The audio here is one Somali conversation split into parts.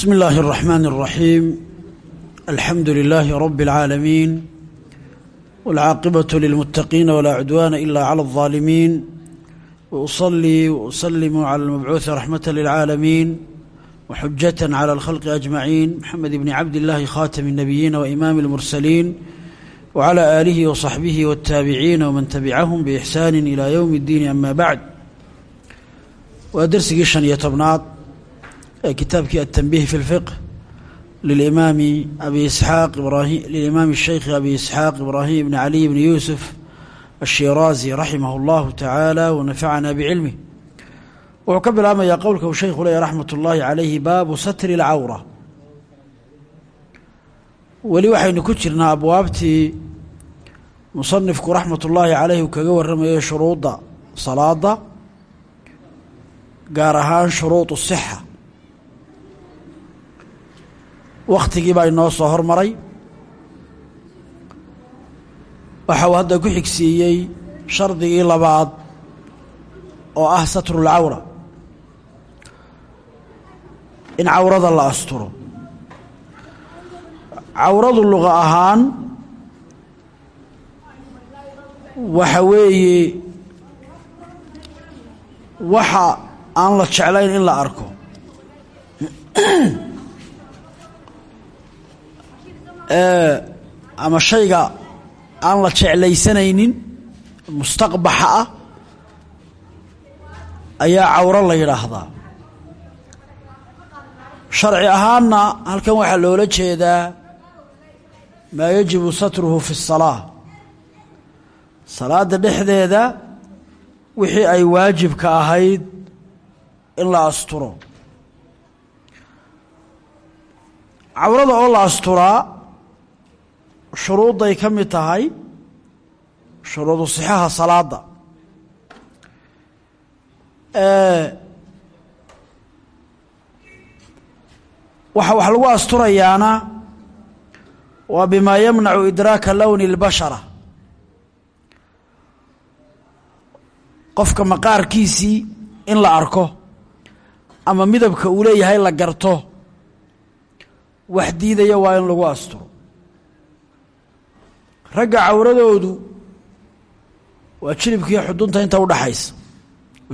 بسم الله الرحمن الرحيم الحمد لله رب العالمين والعاقبة للمتقين ولا عدوان إلا على الظالمين وأصلي وأسلم على المبعوث رحمة للعالمين وحجة على الخلق أجمعين محمد بن عبد الله خاتم النبيين وإمام المرسلين وعلى آله وصحبه والتابعين ومن تبعهم بإحسان إلى يوم الدين أما بعد ودرسي شن يتبناط kitaabkii التنبيه في الفقه للإمام أبي إسحاق إبراهيم للإمام الشيخ أبي إسحاق إبراهيم بن علي بن يوسف الشيرازي رحمه الله تعالى ونفعنا بعلمه wuxuu ka bilaabmayaa qowlka uu sheykhu leeya raxmat ullaahi calayhi baabu satri اlcawra weli waxaynu ku jirnaa abwaabtii musanifku raxmat ullaahi caleyhi uu kaga warramayo shuruudda salaada gaar ahaan shuruud الصxa wakhtigii baa inoo soo hormaray. Waxa uu hadda ku xigsiiyey shardigii labaad oo ah satrulcawra in cawrada la asturo. Cawradu luqa ahaan waxa weeye waxa aan la jeclayn in la arko ama shayga aan la jeclaysanaynin mustaqbaxa ah ayaa cawro la yidhaahdaa. Sharci ahaanna halkan waxaa loola jeedaa maa yajibu satruhu fi الsalaa salaadda dhexdeeda wixii ay waajibka ahayd in la asturo. Cawrada oo la asturaa shuruudday ka mid tahay shuruudu sixaha salaada waxa wax lagu asturayaana waa bimaa yamnacu idraaka lowni اlbashara qofka maqaarkiisii in la arko ama midabka uu leeyahay la garto wax diidaya waa in lagu asturo ragga cawradoodu waa jilibkiiyo xudunta inta udhaxaysa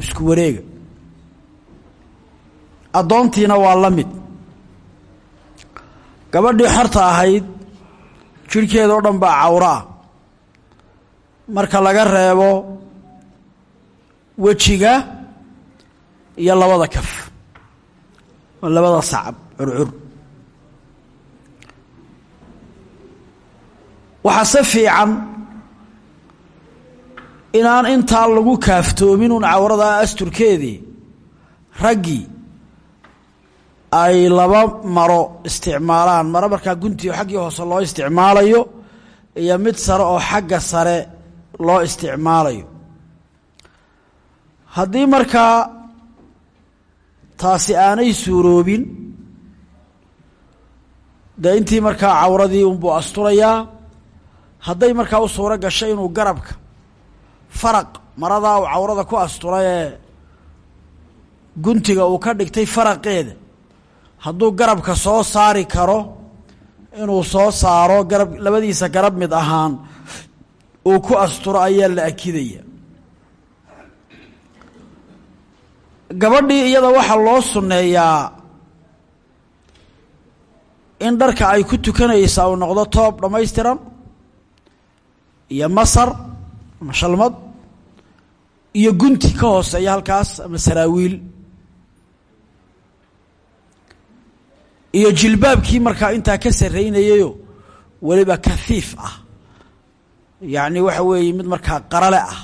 isku wareega. Addoontiina waa la mid. Gabadhii xorta ahayd jidhkeeda oo dhan baa cawro ah. Marka laga reebo wejiga iyo labada kaf oo labada sacab curcur waxaa se fiican inaan intaa lagu kaaftoomin un cawrada asturkeedii raggii ay laba maro isticmaalaan. Maro markaa guntiio xaggii hoose loo isticmaalayo iyo mid sare oo xagga sare loo isticmaalayo. Haddii markaa taasi aanay suuroobin dee intii markaa cawradii unbuu asturayaa hadday markaa u suuro gashay inuu garabka faraq maradaa uu cawrada ku asturay ee guntiga uu ka dhigtay faraqeeda. Hadduu garabka soo saari karo inuu soo saaro garab labadiisa garab mid ahaan uu ku asturo ayaa la akidaya. Gabadhii iyada waxaa loo sunneeyaa in dharka ay ku tukanaysaa uu noqdo toob dhammaystiran iyo masar ama shalmad iyo gunti ka hooseeya halkaas ama saraawiil. Iyo jilbaabkii markaa intaa ka sarraynayayo weliba kafiif ah. Yacni waxa weeye mid markaa qarale ah.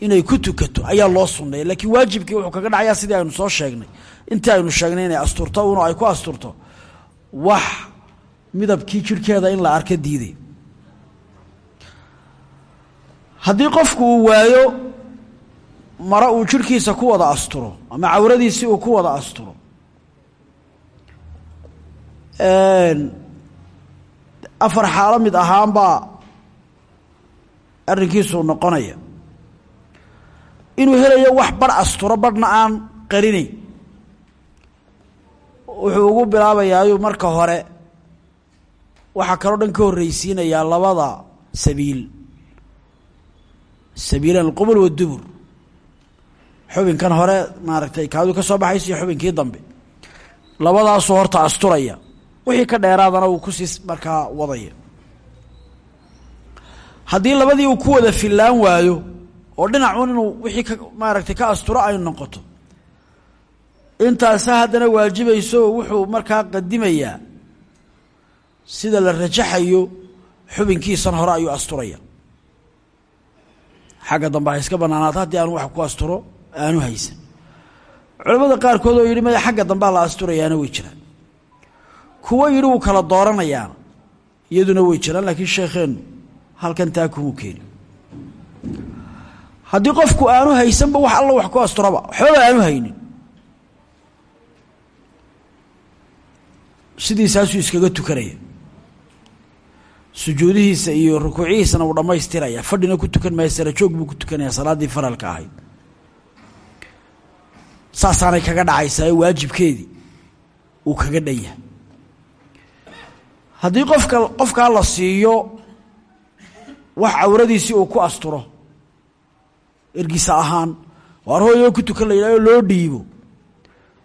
Inay ku tukato ayaa loo sunneeya laakiin waajibkii wuxuu kaga dhacayaa sidii aynu soo sheegnay. Intii aynu sheegnay inay asturto una ay ku asturto wax midabkii jirhkeeda in la arka diiday haddii qofku uu waayo maro uu jirhkiisa ku wada asturo ama cawradiisi uu ku wada asturo. Afar xaalo mid ahaanbaa arrinkiisuu noqonaya. Inuu helayo wax bar asturo barhna aan qarinayn wuxuu ugu bilaabayaa ayuu marka hore waxaa kaloo dhan ka horreysiinayaa labada sabiil sabiilan alqubul wadubur xubinkan hore maaragtay kaadu ka soo baxayso iyo xubinkii dambe. Labadaasuu horta asturaya. Wixii ka dheeraadana uu ku sii markaa wadaya. Haddii labadii uu ku wada fillaan waayo oo dhinacuun inuu wixii ka maaragtay ka asturo ay noqoto. Intaasa haddana waajibayso wuxuu markaa qadimayaa sida la rajaxayo xubinkiisan hore ayuu asturaya xagga dambe ha iska banaanaata haddii aanu wax ku asturo aanu haysan. Culamada qaarkood oo yidhi maya xagga dambaa la asturayaana way jiraan. Kuwo yidhi wuu kala dooranayaana. Iyaduna way jiraan laakiin sheekheennu halkan taa kumuu keeni haddii qofku aanu haysanba wax alla wax ku asturaba waxbaba aanu haynin. Sidiisaasuu iskaga tukanaya sujuudihiisa iyo rukuucihiisana uu dhammaystiraya fadhina ku tukan maayo sarajoog buu ku tukanaya salaaddii faralka ahayd. Saasaanay kaga dhacaysaa ee waajibkeedii uu kaga dhan haddii qofka qofkaa la siiyo wax cawradiisii uu ku asturo ergisa ahaan waar hooyo ku tukan la yidhahdo loo dhiibo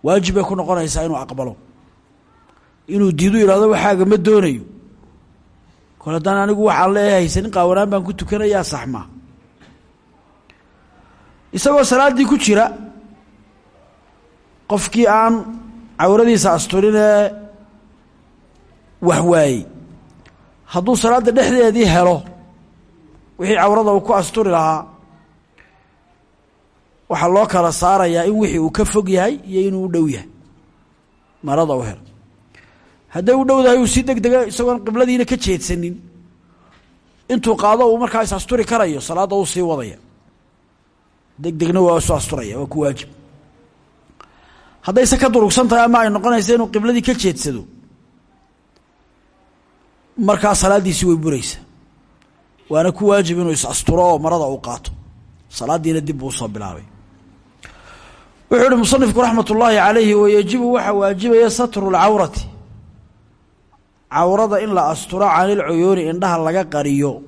waajib bay ku noqonaysaa inuu aqbalo. Inuu diidu yidhahdo waxaaga ma doonayo kol anigu waxaan leeyahay haysanin qaawanaan baan ku tukanayaa saxmaa isagoo salaaddii ku jira qofkii aan cawradiisa asturinee wax waayey. Hadduu salaadda dhexdeedii helo wixii cawrada uu ku asturi lahaa waxaa loo kala saarayaa in wixii uu ka fog yahay iyo inuu u dhow yahay. Marada u helo hadday u dhowdahay uu si deg dega isagoon qibladiina ka jeedsanin. Intuu qaado uu markaa is asturi karayo salaadda uu sii wadaya. Deg waa isu asturaya waa ku waajib. Haddayse ka durugsan tahay ama ay noqonaysa inuu qibladii ka jeedsado markaa salaaddiisi way buraysa waana ku waajib inuu is asturo oo marada uu qaato. Salaaddiina dib buu u soo bilaabay. Wuxuu uhi musanifku raxmat ullaahi calayhi wayajibu waxaa waajibaya satru lcawrati cawrada in la asturo canilcuyuuni indhaha laga qariyo.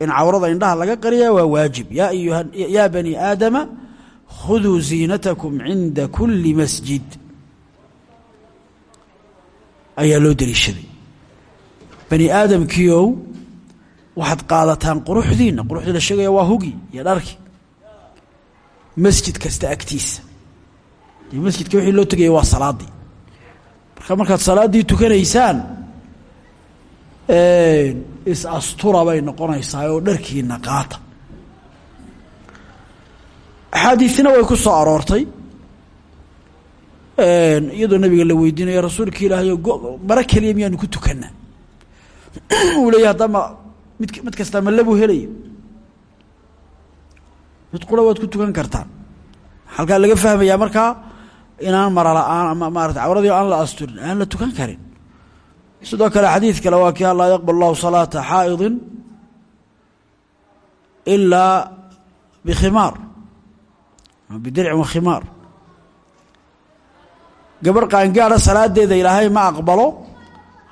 In cawrada indhaha laga qariya waa waajib. Yaa ayuha yaa bani aadama khuduu ziinatakum cinda kuli masjid. Ayaa loo deliishaday. Bani aadamkiiow waxaad qaadataan quruxdiina quruxdii la waa hugi iyo dharki. Masjid kasta agtiisa. Dee masjidka loo tegaya waa salaaddii marka markaad salaaddii tukanaysaan is astura bay noqonaysaa oo dharkiina qaata axaadiisina way ku soo aroortay. Iyadoo nabiga la weydiinayo rasuulka ilaahayo maro keliya miyaanu ku tukanaa. Uu leeya haddama mid mid kastaa malabuu helaya mid qura waad ku tukan kartaan halkaa laga fahmayaa markaa inaan mara la'aan ama maarata cawradii aan la asturin aan la tukan karin. Sidoo kale xadiid kale waa kii laa yaqbal allahu salaata xaa'idin ilaa bikhimaar bidircin wa khimaar gabarh qaangaada salaadeeda ilaahay ma aqbalo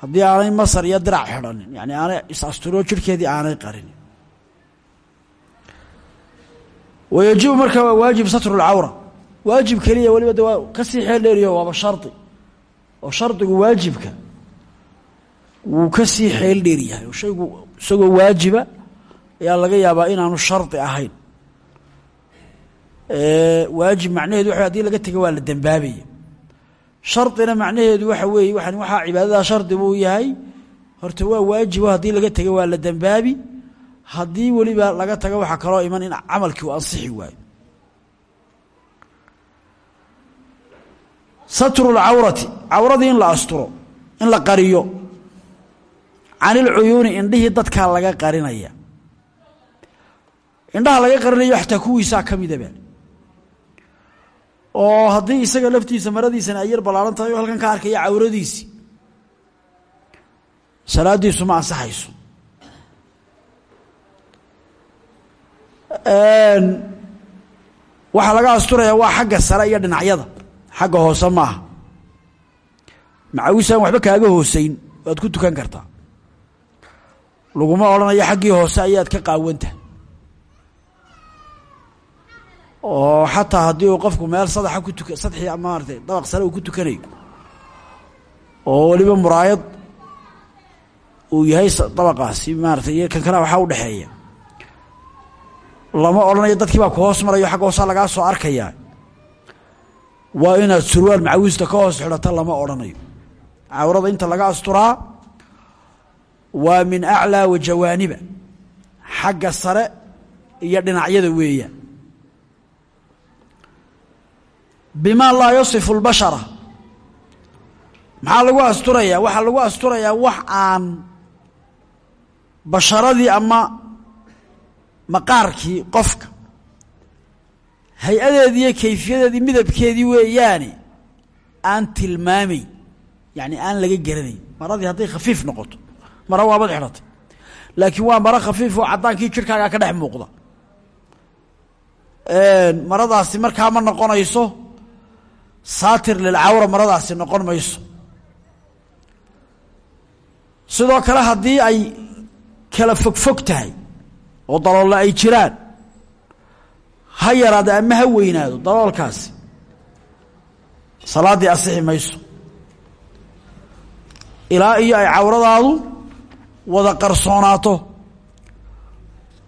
haddii aanay masar iyo dirac xidhanin. Yani aanay is asturo jirhkeedii aanay qarinin. Wayajibu marka waa waajib satru lcawra waajib keliya weliba de waa ka sii xeel dheeriyo waaba shardi. Oo shardigu waajibka wuu ka sii xeel dheer yahay. Oo shaygu isagoo waajiba ayaa laga yaabaa inaanu shardi ahayn. Waajib macnaheedu waa haddii laga tego waa la dembaabaya shardina macnaheedu waxa weeye waa waxaa cibaadadaa yahay. Horta waa waajibo haddii laga tego waa la dembaabi haddii weliba laga tago waxaa kaloo iman in camalkii uu ansixi waayo satru lcawrati cawradii in la asturo in la qariyo. Can ilcuyuuni indhihii dadkaa laga qarinaya. Indhaha laga qarinayo xataa kuwiisaa ka midaba oo haddii isaga laftiisa maradiisana ay yar tahay oo halkan ka arkaya cawradiisi. Salaadiisu ma ansaxayso. Waxaa laga asturayaa waa xagga sare iyo dhinacyada xagga hoose maaha macawisaan waxba kaaga hooseyn waad ku tukan kartaa. Laguma odhanayo xaggii hoose ayaad ka qaawanta. Oo xataa haddii uu qofku meel sadaxa ku tuka sadxii maaratay dabaq sare uu ku tukanayo. Oo weliba muraayad uu yahay dabaqaasi maaratay iyo kan kana waxaa udhexeeya lama odhanayo dadkii baa ku hoos marayo xagga hoosaa lagaa soo arkayaa waa inaad surwaal macawista ka hoos xidhata lama odhanayo. Cawrada inta laga asturaa waa min aclaa wa jawaaniba xagga sare iyo dhinacyada weeyaan. Bima laa yasifu اlbashara maxaa lagu asturayaa waxaa lagu asturayaa wax aan basharadii ama maqaarkii qofka hay'adeedii iyo kayfiyadeedii midabkeedii weeyaane aan tilmaamayn yani aan laga garanayn maradii hadday khafiif noqoto mara waabad xidhatay laakiin waa maro khafiif oo caddaankii jirkaagaa ka dhex muuqda. Maradaasi markaa ma noqonayso saatir lilcawra maradaasi noqon mayso. Sidoo kale haddii ay kala fogfog tahay oo daloolla ay jiraan ha yaraado ama ha weynaado daloolkaasi salaaddii asixi mayso. Ilaa iyo ay cawradaadu wada qarsoonaato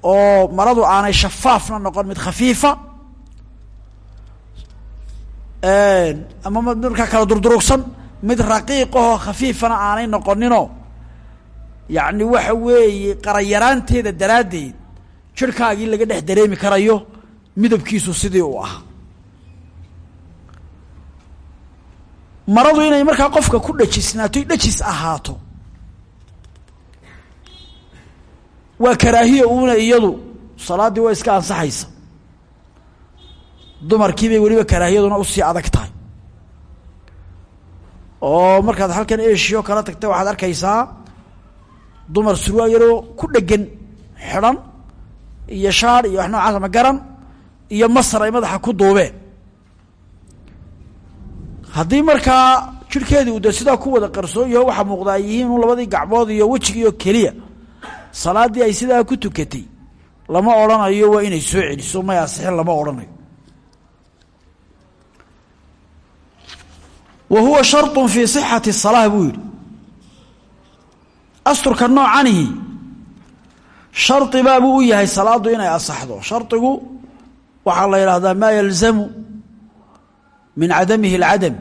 oo maradu aanay shafaafna noqon mid khafiifa ama markaa kala durdurugsan mid raqiiqahoo khafiifana aanay noqoninoo yacni waxa weeye qarayaraanteeda daraaddeed jirhkaagii laga dhex dareemi karayo midabkiisu sidii uu ahaa. Maradu inay markaa qofka ku dhajisnaato dhajis ahaato. Waa karaahiya uuna iyadu salaaddii waa iska ansaxaysa. Dumarkii bay weliba karaahiyaduna u sii adag tahay. Oo markaad halkan eshiyo kala tagta waxaad arkaysaa dumar surwaal yaroo ku dhegan xidhan iyo shaar iyo wax noocaas ama garan iyo masar ay madaxa ku duubeen. Haddii markaa jirhkeedii uu dee sidaa ku wada qarsoon yaho waxaa muuqda ay yihiin labadii gacmood iyo wejiga iyo keliya salaaddii ay sidaa ku tukatay lama odhanayo waa inay soo celiso may asixin lama odhanayo. Wa huwa sharطu fii sixati salaa buu yidhi. Asturka noocanihi shardibaabuu u yahay salaaddu inay asaxdo. Shardigu waxaa la yidhaahdaa maa yalzamu min cadamihi اlcadam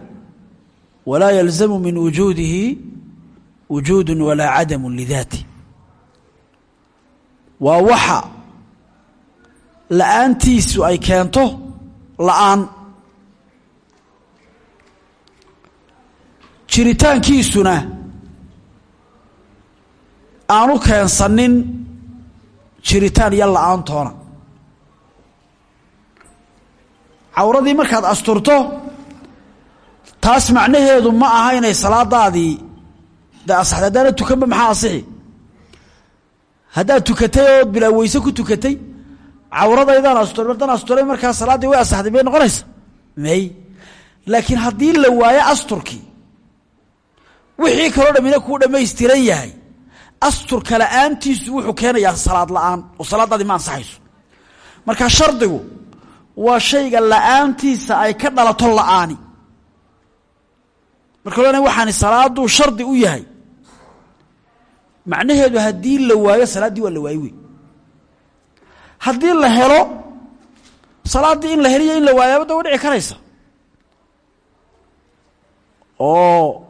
walaa yalzamu min wujuudihi wujuudu walaa cadamu lidaati. Waa waxa la'aantiisu ay keento la'aan. Jiritaankiisuna aanu keensanin jiritaan iyo la'aantoona cawradii markaad asturto taas macnaheedu ma aha inay salaadaadii de asaxday haddaana tukanba maxaa asixi? Haddaad tukatay ood bilaa ku tukatay cawradaydaan asturay haddaan asturay markaa salaaddii way asaxday may noqonaysa? May. Laakiin haddii la waayo asturkii wixii kaloo dhamina kuu dhammaystiran yahay asturka la'aantiisu wuxuu keenayaa salaad la'aan oo salaadaadii ma ansaxayso. Marka shardigu waa shayga la'aantiisa ay ka dhalato la'aani. Marka lena waxaani salaaduu shardi u yahay. Macnaheedu haddii la waayo salaaddii waa la waayo wey haddii la helo salaaddii in la heliyo in la waayaaba da wa dhici karaysa. Oo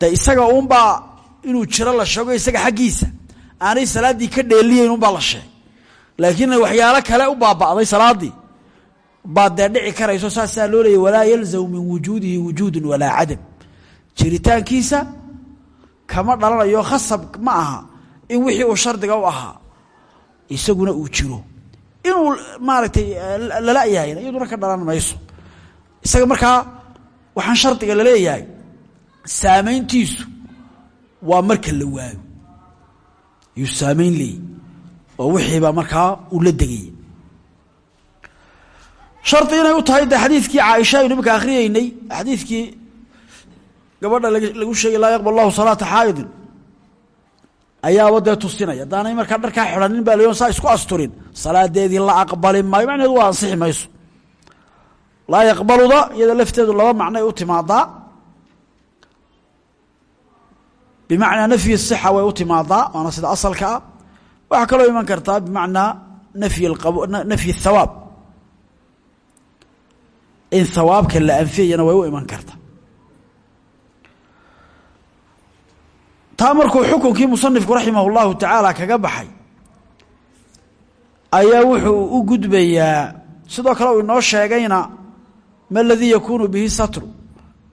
de isaga unbaa inuu jiro la sheego isaga xaggiisa aanay salaaddii ka dheeliyeyn unbaa la sheegay. Laakiin waxyaalo kale u baaba'day salaaddii baa dee dhici karayso saasaa loo leeyay walaa yalzamu min wujuudihi wujuudun walaa cadam. Jiritaankiisa kama dhalanayo khasab ma aha in wixii uu shardiga u ahaa isaguna uu jiro. Inuu maaragtay lala yahayna iyaduna ka dhalan mayso. Isaga markaa waxaan shardiga la leeyahay saamayntiisu waa marka la waayo. Yuu saamayn leeyay oo wixiibaa markaa uu la degaya shardi inay u tahay de xadiidkii caaisha aynu imika akhriyeynay gabadha lagu sheegay laa yaqbal salaata xaa'idin ayaaba dee tusinaya. Haddaanay markaa dharkaa xidhanin baa la saa isku asturin. Salaadeedii la aqbali maayo macneheedu waa ansixi mayso. Laa yaqbaluda iyada lafteedu laba macnoay u timaadaa. Bimacnaa nafyi sixa way u timaadaa waana sida asalka ah. Waxaa kaloo iman kartaa bimacnaa nafyi nafyi thawaab in thawaabka la anfiyayana way u iman kartaa taa markuu xukunkii musanifku raximah اllahu tacaala kaga baxay ayaa wuxuu u gudbayaa sidoo kale uu inoo sheegayna ma ladii yakuunu bihi satru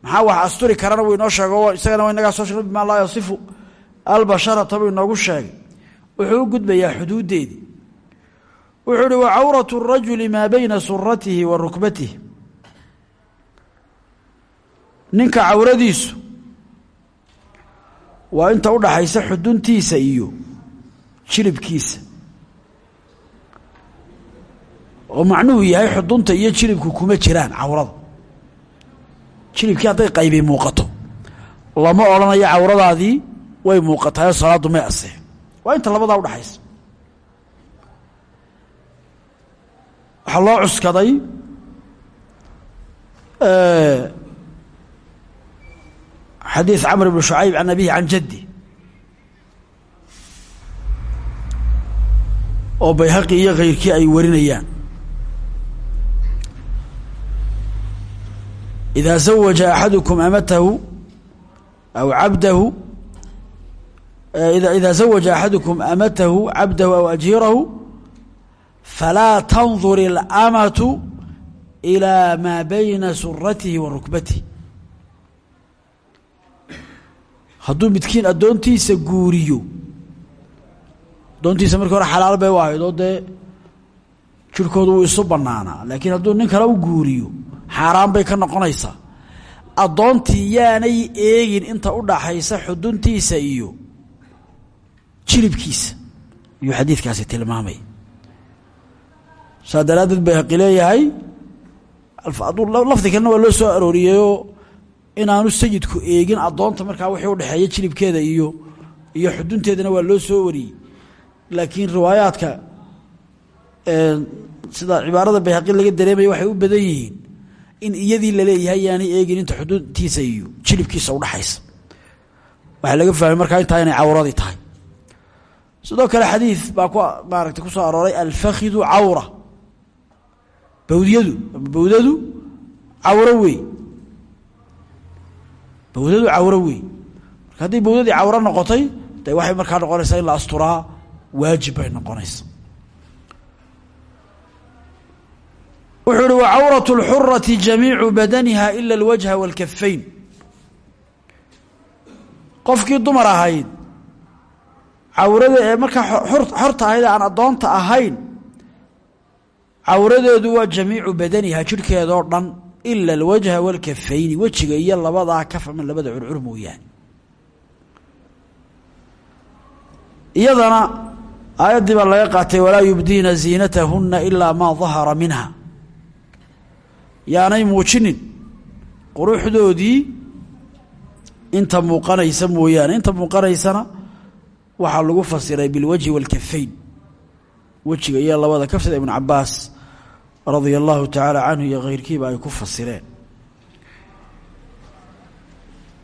maxaa wax asturi karana wuu inoo sheego isagana inagaa soo sheegna bima laa yasifu albasharata buu inoogu sheegay wuxuu u gudbayaa xuduuddeedii wuxuu uhi wa cawratu الrajuli maa bayna suratihi wa rukbatihi ninka cawradiisu waa inta u dhaxaysa xuduntiisa iyo jilibkiisa. oo macnuhu yahay xudunta iyo jilibku kuma jiraan cawrada. jilibkii hadday qaybi muuqato. lama odhanayo cawradaadii way muuqataayoo salaaddu may asix waa inta labadaa udhaxaysa waxaa loo cuskaday xadiid camr bn shucayb can abihi can jaddi oo bayhaqi iyo kayrkii ay warinayaan idaa zawaja axadukum amatahu aw cabdahu idaa zawaja axadukum amatahu cabdahu aw ajiirahu falaa tandur اlamatu ilaa maa bayna suratihi wa rukbatihi hadduu midkiin addoontiisa guuriyo addoontiisa markii hore xalaal bay u ahayd oo dee jirhkoodu wuu isu bannaanaa. Laakiin hadduu nin kale u guuriyo xaaraan bay ka noqonaysaa. Addoontii yaanay eegin inta u dhaxaysa xuduntiisa iyo jilibkiisa. Ayuu xadiidkaasi tilmaamay. Saa daraaddeed bay haqi leeyahay. Lafdi kalena waa loo soo arooriyeyoo inaanu sayidku eegin addoonta markaa wixii udhexeeya jilibkeeda iyo iyo xudunteedana waa loo soo wariyey. Laakiin riwaayaadka sida cibaarada bayhaqi laga dareemaya waxay u badan yihiin in iyadii la leeyahay yaanay eegin inta xuduntiisa iyo jilibkiisa udhaxaysa waxaa laga fahmay markaa intaa inay cawradii tahay. Sidoo kale xadiid baa ku maaragtay ku soo arooray alfakidu cawra. Bawdyadu bawdadu cawro wey bawdadu cawro wey marka hadday bawdadii cawro noqotay de waxay markaa noqonaysaa in la asturaa waajib bay noqonaysa wuxuu uhi wacawraة اlxurati jamiicu badaniha ila اlwajha wاlkafayn qofkii dumar ahayd cawrada ee markaa xorta ahayd aan addoonta ahayn cawradeedu waa jamiicu badaniha jirhkeedoo dhan ila alwajha wاlkafayni wejiga iyo labadaa kaf ama labada curcur mooyaane iyadana aayaddii baa laga qaatay walaa yubdiina ziinatahuna ilaa maa dahara minha yaanay muujinin quruxdoodii inta muuqanaysa mooyaane inta muuqanaysana waxaa lagu fasiray bilwajhi wاlkafayn wejiga iyo labada kaf sida ibnu radia allahu tacaala canhu iyo keyrkiiba ay ku fasireen.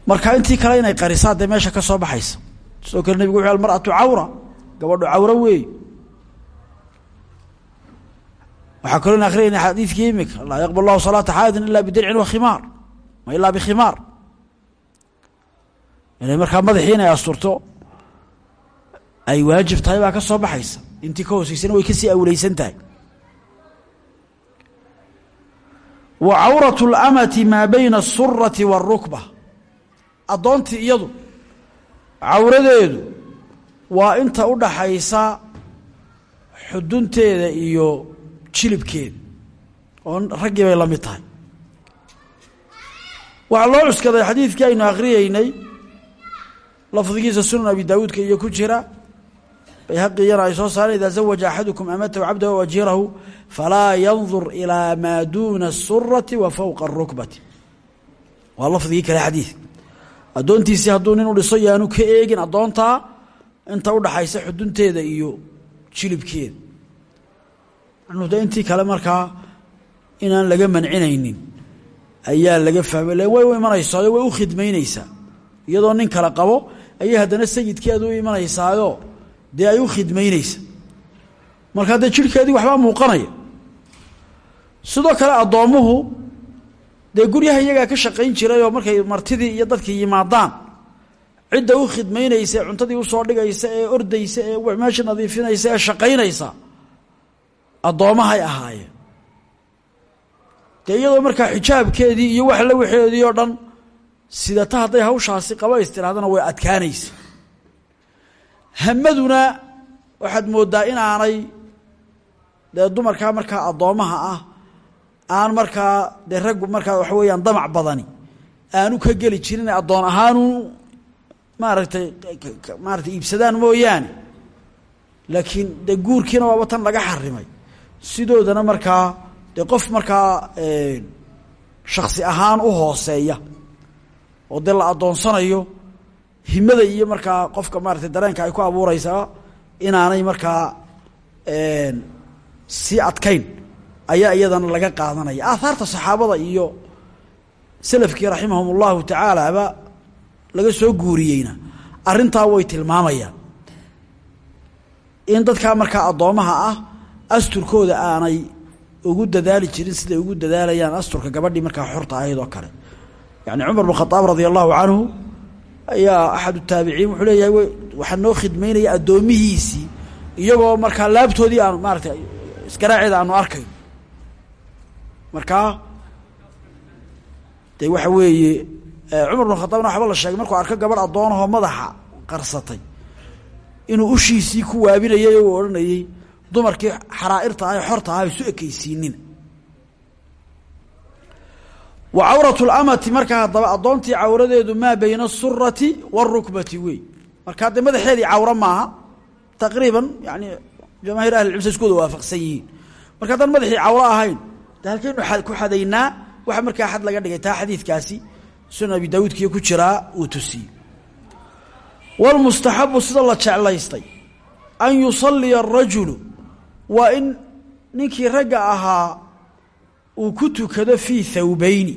Marka intii kale inay qarisaa dee meesha ka soo baxaysa. Sidoo kale nebigu wuxu almar'atu cawra. Gabadho cawro weey waxaa kaloo in akhriyayna xadiidkii imika laa yaqbal lahu salaata xaadin ila bidircin wa khimaar. Ma ilaa bikhimaar inay markaa madaxii inay asturto ay waajib tahay baa ka soo baxaysa. Intii ka hooseysana way ka sii awleysan tahay wa cawratu اlamati maa bayna asurati wاlrukba addoontii iyadu cawradeedu waa inta u dhaxaysa xudunteeda iyo jilibkeeda oo raggii bay la mid tahay. Waxaa loo cuskaday xadiidkii aynu akriyeynay lafdigiisa sunan abi daawuudka iyo ku jira bayhaqiyana ay soo saareen idaa zawaja axadukum amatahu cabdahu o ajiirahu falaa yandur ilaa maa duuna asurati wa fowqa arukbati waa lafdigii kale xadiid addoontiisii hadduu nin u dhiso yaanu ka eegin addoontaa inta udhaxaysa xudunteeda iyo jilibkeeda. De intii kale markaa inaan laga mancinaynin ayaa laga fahmay l way u imanaysaao way u khidmaynaysaa. Iyadoo nin kale qabo ayay haddana sayidkeeda u imanaysaayo dee ay u khidmaynaysa. Markaa dee jirhkeedii waxbaa muuqanaya. Sidoo kale addoommuhu dee guryaha iyagaa ka shaqayn jirayoo markay martidii iyo dadkii yimaadaan cidda u khidmaynaysa ee cuntadii u soo dhigaysa ee ordaysa ee meesha nadiifinaysa ee shaqaynaysa addoommahay ahaayeen. Dee iyadoo markaa xijaabkeedii iyo wax la waxeedii oo dhan sidata hadday hawshaasi qabays tirahdana way adkaanaysa hamaduna waxaad mooddaa inaanay dee dumarkaa markaa addoommaha ah aan markaa dee raggu markaa waxa weeyaan damac badani aanu ka geli jirin addoon ahaanu maaragtay maaratay iibsadaan mooyaane. Laakiin dee guurkiina waaba tan laga xarimay sidoodana markaa dee qof markaa shaksi ahaan u hooseeya oo dee la addoonsanayo himada iyo markaa qofka maaratay dareenka ay ku abuureysaa inaanay markaa sii adkayn ayaa iyadana laga qaadanaya. Aahaarta saxaabada iyo salafkii raximahum ullahu tacaala laga soo guuriyeyna arrintaa way tilmaamayaan. In dadkaa markaa addoommaha ah asturkooda aanay ugu dadaali jirin siday ugu dadaalayaan asturka gabadhii markaa xorta ahayd oo kale. Yani cumar bn khadaab radia allahu canhu ayaa axadu taabiciin wuxuu leeyahay waxaa noo khidmaynaya addoomihiisii iyagoo markaa laabtoodii aanu maaratay isgaraaceeda aanu arkayn markaa de waxa weeye cumar bn khadaabna waxba la sheegay markuu arko gabadh addoonahoo madaxa qarsatay inuu ushiisii ku waabinayay oo odhanayey dumarkii xaraa'irta ah ee xorta ah isu ekaysiinin wa cawratu lamati marka haddaba addoontii cawradeedu maa bayna asurati waarukbati wey marka hadde madaxeedii cawro maaha taqriiban yani jamaahiir ahli cimsa isku wada marka haddaan madaxii cawro ahayn de halkaynu ku xadaynaa waxa markaa xad laga dhigay xadiidkaasi sunan abi ku jiraa uu tusiyey. Wlmustaxabu sida la jeclaystay an yusalliya arajulu waa in ninkii ragga ahaa uu ku tukado fii thawbayni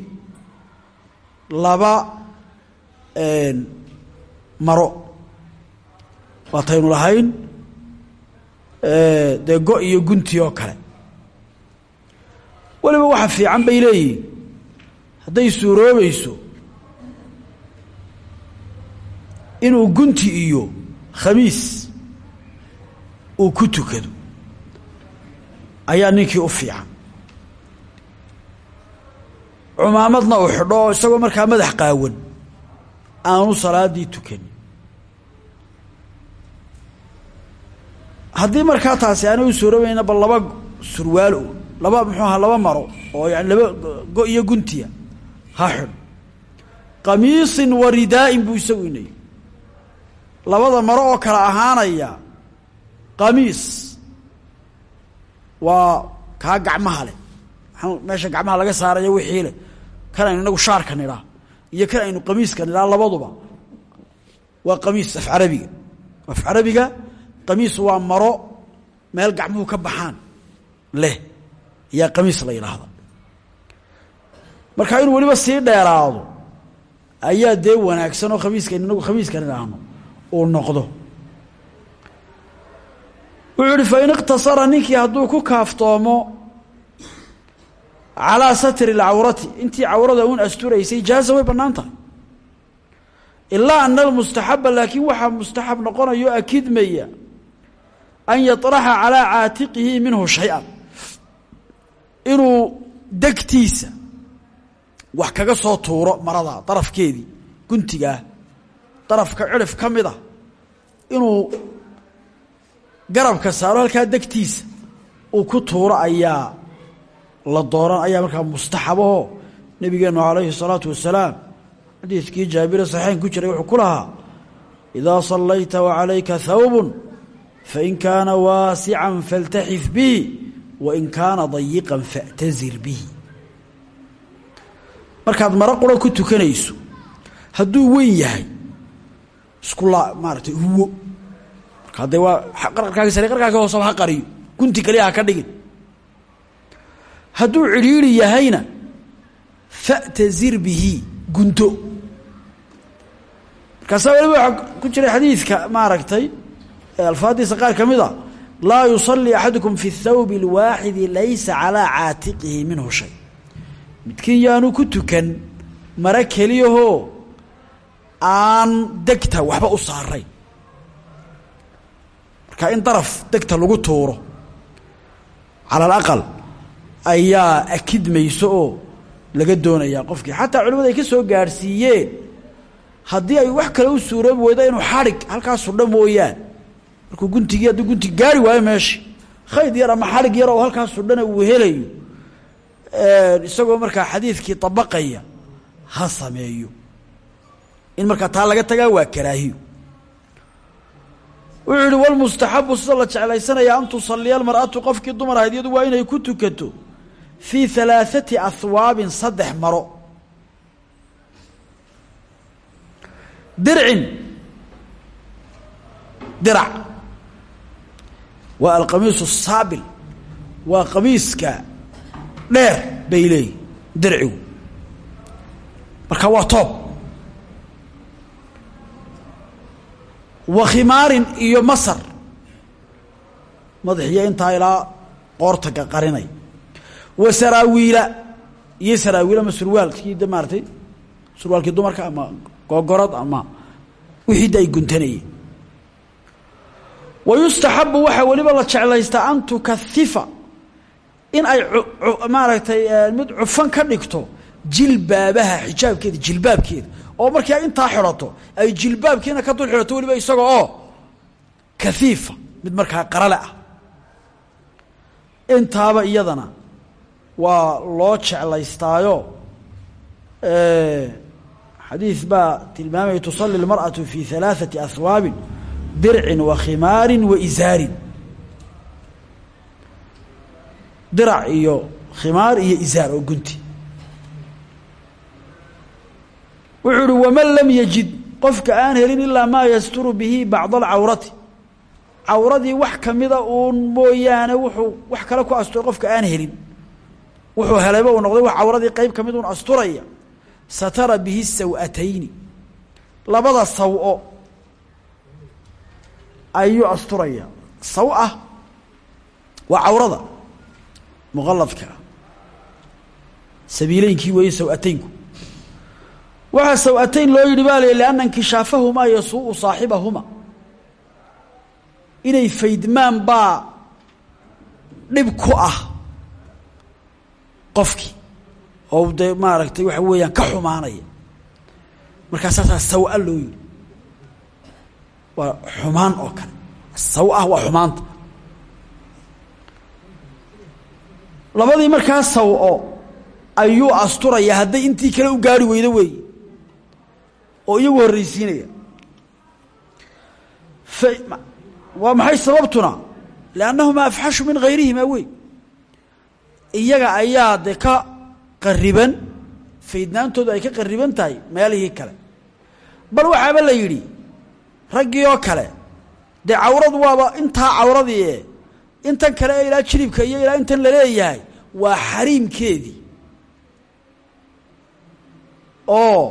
laba maro. Waataynu lahayn dee go iyo gunti oo kale. Weliba waxa fiican bay leeyihiin. Hadday suuroobayso inuu gunti iyo khamiis uu ku tukado ayaa ninkii u fiican cumaamadna uu xidho oo isagoo markaa madax qaawan aanu salaadii tukanin. Haddii markaa taasi aanay u suuroobayna bal laba surwaal laba muxuu ahaa laba maro oo yani laba go iyo guntiya ha xidho qamiisin wa ridaa'in buu isagu inay labada maro oo kala ahaanaya qamiis waa kaa gacmaha leh. Meesha gacmaha laga saarayo wixii leh kan aynu inagu shaarka nidhaa iyo kan aynu qamiiska nidhaa labaduba. Waa qamiis af carabiga. Af carabiga qamiis waa maro meel gacmuhu ka baxaan leh. Ayaa qamiis la yidhaahda marka inuu weliba sii dheeraado ayaa dee wanaagsan oo khamiiska inagu khamiiska nidhaahno uu noqdo. Wuxuu ihi fain iqtasara ninkii hadduu ku kaaftoomo calaa satri اlcawrati intii cawrada un asturaysay jaaza way bannaan tahay ilaa ana almustaxaba laakiin waxaa mustaxab noqonayo akidmaya an yaطraxa calaa caatiqihi minhu shay-an inuu degtiisa wax kaga soo tuuro marada darafkeedii guntigaah darafka cirif ka mid a inuu garabka saaro halkaa degtiisa uu ku tuuro ayaa la dooran ayaa markaa mustaxabaho nabigeenu calayhi الsalaatu wasalaam xadiidkii jaabire saxeyn ku jiray wuxuu ku lahaa idaa sallayta wacalayka hawb fain kaana waasican faltaxif bihi wain kaana dayiqan fatazir bihi. Markaad maro qura ku tukanayso hadduu weyn yahay isku laa maaratay huwo. Markaa dee waa qarqarkaagi sare qarkaagi hoosaba ha qariyo gunti kaliya ha ka dhigin hadduu cidhiiri yahayna fatazir bihi gunto markaasaa waliba waxaa ku jiray xadiidka maaragtay alfaadiisa qaar ka mid a laa yusalii axadukum fi اthawbi اlwaaxidi laysa calaa caatiqihi minhu shay. Midkiin yaanu ku tukan mara keliyahoo aan degta waxba u saarayn marka in daraf degta lagu tuuro cala alaqal ayaa akidmayso oo laga doonayaa qofkii. Xataa culimadu ay ka soo gaadhsiiyeen haddii ay wax kale u suuroobi weydo inuu xadhig halkaa sudha mooyaan. Markuu guntigii hadduu guntig gaari waayo meesha khayd yar ama xadhig yar oo halkaa sudhana uu helayo. Isagoo markaa xadiidkii dabaqaya ha sameeyo. In markaa taa laga tagaa waa karaahiyo. Wuxuu yihi walmustaxabu sida la jeclaysanaya an tusaliya almar'atu qofkii dumar ahayd waa inay ku tukato fii halaaثati ahwaabin saddex maro. Dircin. Dirac. Waa alqamiisu saabil. Waa qamiiska dheer bay leeyihiin dircigu. Marka waa toob. Wa khimaarin iyo masar. Madaxiyo intaa ilaa qoortaga qarinay wa saraawiila iyo saraawiil ama surwaalkii de maaratay surwaalkii dumarka ama gogorad ama wixii da ay guntanayeen wa yustaxabu waxaa weliba la jeclaystaa an tukaifa in ay maaragtay mid cufan ka dhigto jilbaabaha xijaabkeeda jilbaabkeeda. Oo markii ay intaa xidhato ay jilbaabkiina ka dul xidhato weliba isaga oo kaiifa mid markaa qarale ah. Intaaba iyadana waa loo jeclaystaayo xadiid baa tilmaamaya tusali اlmarأaةu fi ثalaaثaةi ahwaabin dircin wa khimaari wa isaarin dirac iyo khimaar iyo isaar oo gunti wuxuu uhi waman lam yajid qofka aan helin ilaa maa yasturu bihi bacd alcawrati cawradii wax kamida uun mooyaane wuxuu wax kale ku asturay qofka aan helin wuxuu helayba uu noqday wax cawradii qeyb ka mid uun asturaya. Satara bihi saw'atayni. Labada saw-o ayuu asturaya. Saw-a waa cawrada muqaladka sabiileynkii weeye waxaa saw-atayn loo yidhi baa la lianna inkishaafahumaa yasuu'u inay faydmaan baa dhib ku ah qofkii oo dee maaragtay waxa weeyaan ka xumaanaya. Markaa saasaa saw-a loo yidhi waa xumaan oo kale. Saw-ah waa xumaanta. Labadii markaa saw-o ayuu asturaya hadday intii kale u gaari weydo weeye oo iyagu horreysiinaya waa maxay sababtuna? Liannahumaa afxashu min hayrihima wey iyaga ayaa de ka qariban faydnaantoodu ay ka qariban tahay meelihii kale. Bal waxaaba la yidhi raggii kale dee cawradu waaba intaa cawradii intan kale ee ilaa jilibka iyo ilaa intan la leeyahay waa xariimkeedii. Oo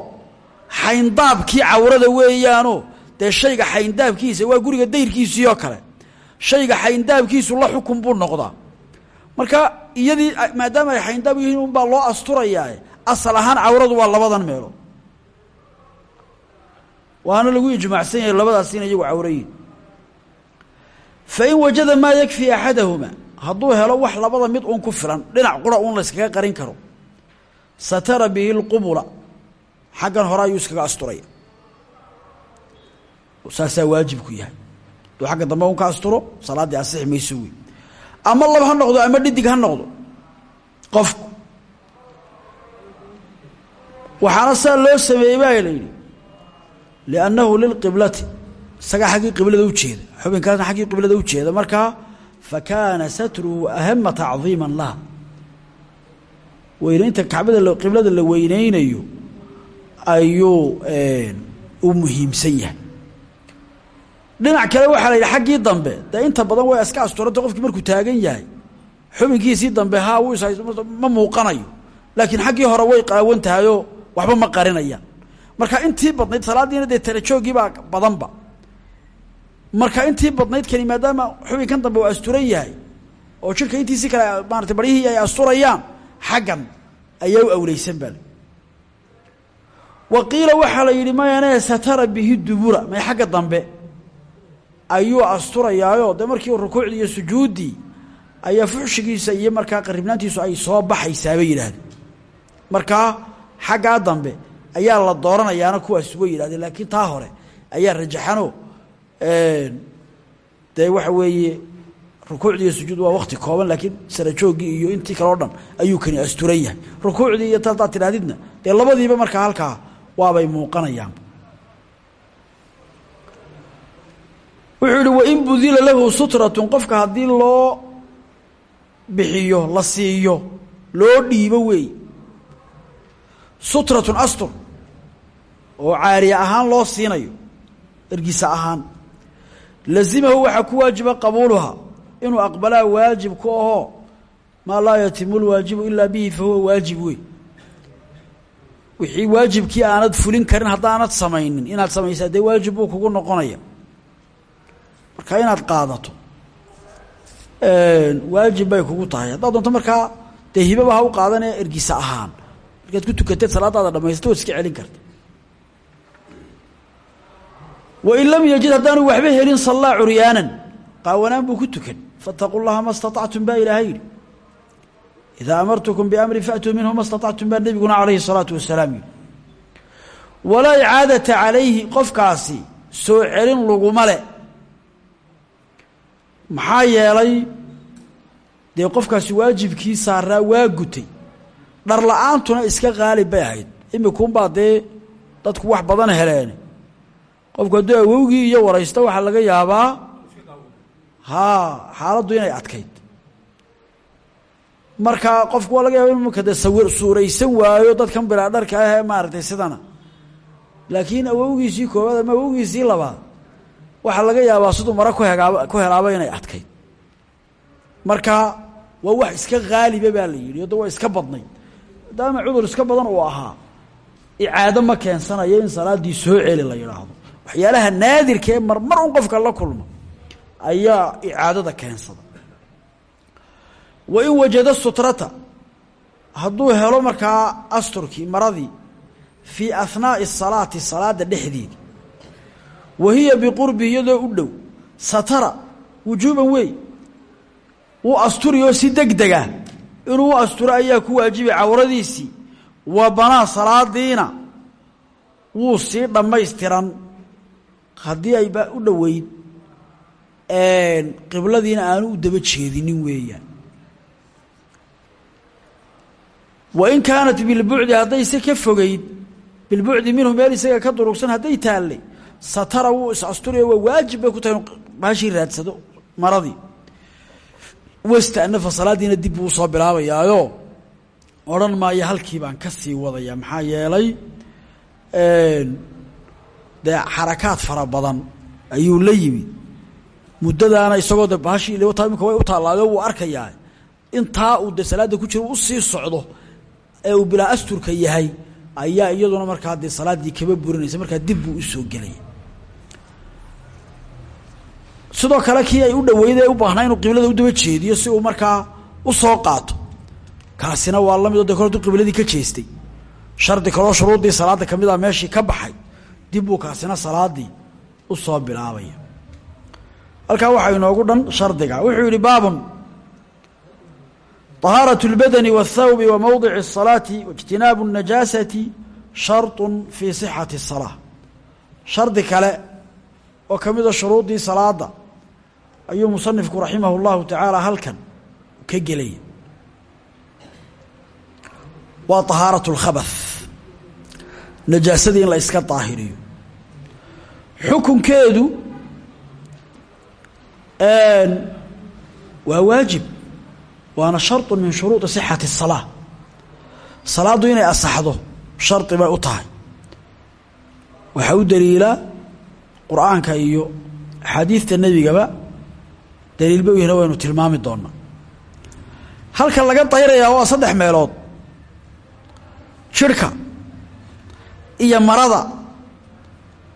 xayndaabkii cawrada weeyaano dee shayga xayndaabkiisa waa guriga dayrkiisii oo kale. Shayga xayndaabkiisu la xukun buu noqdaa marka iyadii maadaama ay xayndaab yihiin un baa loo asturayaa asal ahaan cawradu waa labadan meelood waana lagu ijmaacsan yahay labadaas in iyagu cawrayiin fain wajada maa yakfi axadahuma hadduu helo wax labada mid uun ku filan dhinac qura uun la yskaga qarin karo satara bihi lqubula xaggan hore ayuu iskaga asturaya saasaa waajibku yahay. Hadduu xagga dambe un ka asturo salaaddii asixi mayso wey ama lab ha noqdo ama dhidig ha noqdo. Qofku. Waxaana saa loo sameeyey baa la yidhi liannahu lilqiblati. Isagaa xaggii qiblada ujeeda xubinkaasna xaggii qiblada ujeeda markaa fa kaana satruhu ahama tacdiiman laha. Weynaynta kacbada qiblada la weyneynayo ayuu u muhiimsan yahay dhinac kale waxaa la yidhi xaggii dambe dee inta badan way iska asturanta qofkii markuu taagan yahay xubinkiisii dambe haa wuu is ma muuqanayo. Laakiin xaggii hore way qaawan waxba ma qarinayaan. Marka intii badnayd salaadiina dee talajoogiibaa badanba. Marka intii badnayd kani maadaama xubinkan dambe uu asturan yahay oo jirka intiisii kale maarata baryihii ay asturayaan xaggan ayaa awleysan baa wa qiila waxaa la yidhi satara bihi dubura may xagga dambe ayuu asturayaayo. Dee markii rukuucdii iyo sujuuddii ayaa fuxshigiisa iyo markaa qaribnaantiisu ay soo baxaysaa bay yidhaahdeen. Markaa xaggaa dambe ayaa la dooranayaana kuwaas way yidhahdeen laakiin taa hore ayaa rajaxano dee waxa weeye rukuucdii iyo sujuud waa wakti kooban laakiin sarajooggii iyo intii kale o dhan ayuu kani asturan yahay. Rukuucdii iyo tadaad tidhaahdidna dee labadiiba markaa halkaa waabay muuqanayaan wuxuu yihi wain budila lahu sutratun qofka haddii loo bixiyo la siiyo loo dhiibo weey sutratun astur oo caariya ahaan loo siinayo ergisa ahaan. Lazimahu waxaa ku waajiba qabuuluha inuu aqbalaa waajib ku ahoo maa laa yatimu lwaajibu ilaa bihi fahuwa waajib wey. Wixii waajibkii aanad fulin karin haddaanad samaynin inaad samaysaa dee waajib buu kugu noqonaya marka inaad qaadato waajib bay kugu tahay haddaad doonto markaa dee hibaba ha u qaadanee ergisa ahaan markaad ku tukateed salaadaada dhamaysato waad iska celin karta wain lam yajid haddaanu waxba helin sallaa curyaanan qaawanaan buu ku tukan faataquu llaha ma staطactum baa ilaahay yidhi idaa amartukum biamrin faatuu minhu ma staطactum baa nebiguna calayhi الsalaatu wasalaam yidhi walaa icaadata calayhi qofkaasi soo celin laguma le maxaa yeelay dee qofkaasi waajibkii saaraa waa gutay. Dhar la'aantuna iska qaalib bay ahayd. Imikuunbaa dee dadku wax badan heleen. Qofku hadduu awowgii iyo waraysta waxaa laga yaabaa haa xaaladdu inay adkayd. Marka qofku waa laga yaaba in marka dee sawir suuraysan waayo dadkan bilaa dharka ah ee maaragtay sidana. Laakiin awowgiisii koowaad ama awowgiisii labaad waxaa laga yaabaa siduu mare ku hegaaba ku helaaba inay adkayd. Marka waa wax iska haaliba baa la yidhi odda waa iska badnayd. Maadaama cudur iska badan uu ahaa icaado ma keensanayo in salaaddii soo celi la yidhaahdo. Waxyaalaha naadirka ee marmar un qofka la kulma ayaa icaadada keensada. Wa wajada sutrata hadduu helo markaa asturkii maradii fii ahnaa'i salaati salaada dhexdeeda wa hiya biqurbi iyadoo u dhow satara wujuuban wey wuu asturiyoo si deg dega inuu u asturo ayaa ku waajibay cawradiisii wa banaa salaadiina. Wuu sii dhammaystiran. Haddii ayba u dhoweyd qibladiina aanu u daba jeedinin weeyaan. Wa in kaanat bilbucdi haddayse ka fogeyd bilbucdi minhu meel isaga ka durugsan hadday taallay satara wuu is asturiyo waa waajib bay ku tahay inu baashii raadsado maradii wastanafa salaaddiina dib buu u soo bilaabayaayo. Odhan maayo halkii baan ka sii wadaya maxaa yeelay dee xarakaad fara badan ayuu la yimid. Muddadaana isagoo de baashii ilta imika way u taallaayo wuu arkayaa. Intaa uu de salaadda ku jiro u sii socdo ee uu bilaa asturka yahay ayaa iyaduna markaa dee salaaddii kaba burinaysa markaa dib buu u soo gelaya sidoo kale kii ay u dhaweyd ee u baahnaa inuu qiblada u daba jeediyo si uu markaa u soo qaato kaasina waa la mid o de kor hadduu qibladii ka jeestay shardi kaloo shuruuddii salaadda ka mid a meeshii ka baxay dib buu kaasina salaadii u soo bilaabaya halkaa waxaa inoogu dhan shardiga wuxuu yidhi baabun طahaaraة اlbadni wالthawbi wa mowdic الصalaati waاجtinaabu الnajaasati sharط fii صixaةi الصalaaة shardi kale oo ka mida shuruuddii salaada ayuu musanifku raximah اllahu tacaala halkan ka gelaya waa طahaaraة اlkhabaث najaasadii in la iska daahiriyo xukunkeedu waa waajib waana sharطu min shuruuطi صixati الsalaa salaaddu inay asaxdo shardi bay u tahay waxaa u daliila qur'aanka iyo axaadiidta nebigaba daliilba u yahna waynu tilmaami doonaa halka laga dayrayaa waa saddex meelood. Jirhka iyo marada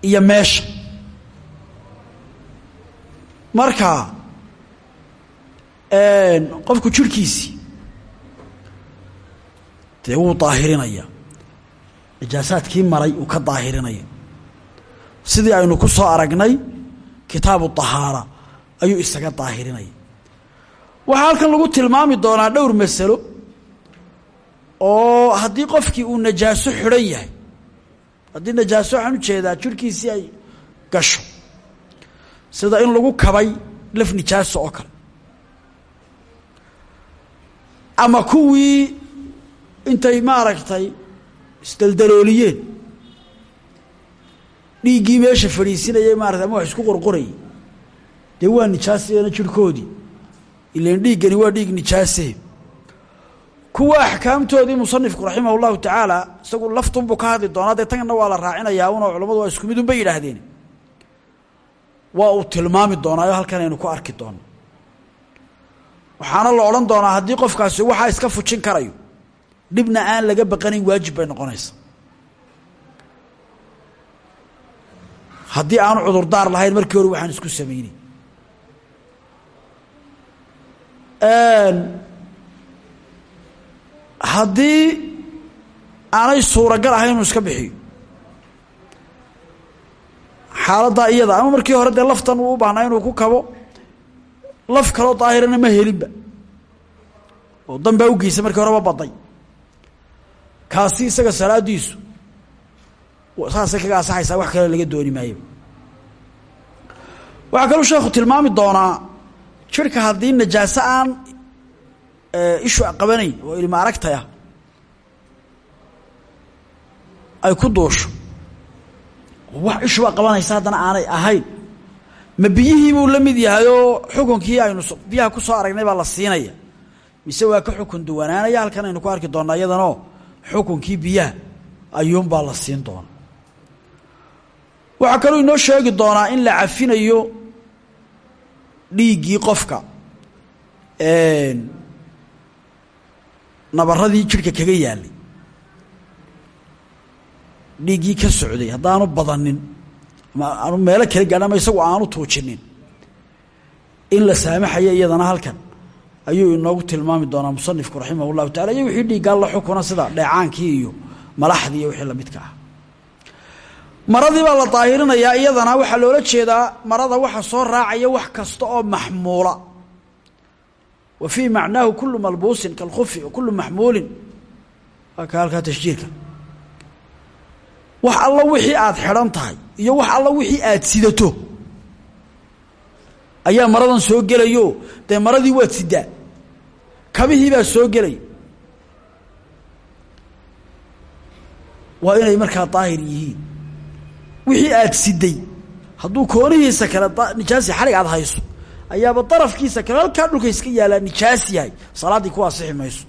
iyo meesha. Marka qofku jirhkiisii dee wuu daahirinaya najaasaadkii maray uu ka daahirinaya sidii aynu ku soo aragnay kitaabu طahaara ayuu isaga daahirinaya waxaa halkan lagu tilmaami doonaa dhowr masalo oo haddii qofkii uu najaaso xidhan yahay haddii najaaso waxaan u jeedaa jirhkiisii ay gasho sida in lagu kabay laf nijaaso oo kale ama kuwii intay maaragtay isdaldalooliyeen dhiiggii meesha fadhiisinayay maarata ama wax isku qorqorayay dee waa nijaasena jirhkoodii ilan dhiiggani waa dhiig nijaasee kuwa axkaamtoodii musanifku raximah llahu tacaala isagu laftunbuu ka hadli doonaa waa la raacinayaa una culamadu waa isku midun bay yidhaahdeen. Waa uu tilmaami doonaayo halkan aynu ku arki doono waxaana la odhan doonaa haddii qofkaasi waxaa iska fujin karayo dhibna aan laga baqanayn waajib bay noqonaysa. Haddii aanu cudurdaar lahayn markii hore waxaan isku sameynay haddii aanay suuragal ahayn inuu iska bixiyo xaaladdaa iyada ama markii hore dee laftan uu u baahnaa inuu ku kabo laf kaloo daahirana ma helinba. Oo dan u geysa markii horeba baday. Kaasi isaga salaadiisu saasay kaga asaxaysaa wax kale laga dooni maayo. Waxaa kaluu sheekhu tilmaami doonaa jirhka haddii najaaso aan ishu qabanayn oo ilma aragtay ah ay ku duusho wax ishuba qabanaysa haddana aanay ahayn. Ma biyihii buu la mid yahay oo xukunkii aynu biyaha ku soo aragnay baa la siinaya. Mise waa ka xukun duwanaanaya halkan aynu ku arki doonaa iyadanoo xukunkii biyaha ayuunbaa la siin doona waxaa kaluu inoo sheegi doonaa in la cafinayo dhiiggii qofka nabaradii jirhka kaga yaalay. Dhiiggii ka socday haddaanu badanin ama aanu meelo kala gaadhin ama isagu aanu tuujinin in la saamaxayo iyadana halkan ayuu inoogu tilmaami doonaa musanifku raximah llahu tacala iyo wixii dhiiggaa la xukuna sida dheecaankii iyo malaxdii iyo wixii lamidka ah maradii baa la daahirinayaa iyadana waxaa loola jeedaa marada waxa soo raacaya wax kasta oo maxmuula. Wa fii macnaahu kulu malbuusin kalkufi wa kulu maxmuulin. Waa ka halkaa tashjiirka. Wax alla wixii aad xidhan tahay iyo wax alla wixii aad sidato. Ayaa maradan soo gelayo dee maradii waad sidaa kabihii baa soo gelay. Waa inay markaa daahir yihiin wixii aad siday. Hadduu koonihiisa kale nijaasi xarig aad hayso ayaaba darafkiisa kale halkaa dhulka iska yaalaa nijaas yahay. Salaaddii ku asixi mayso.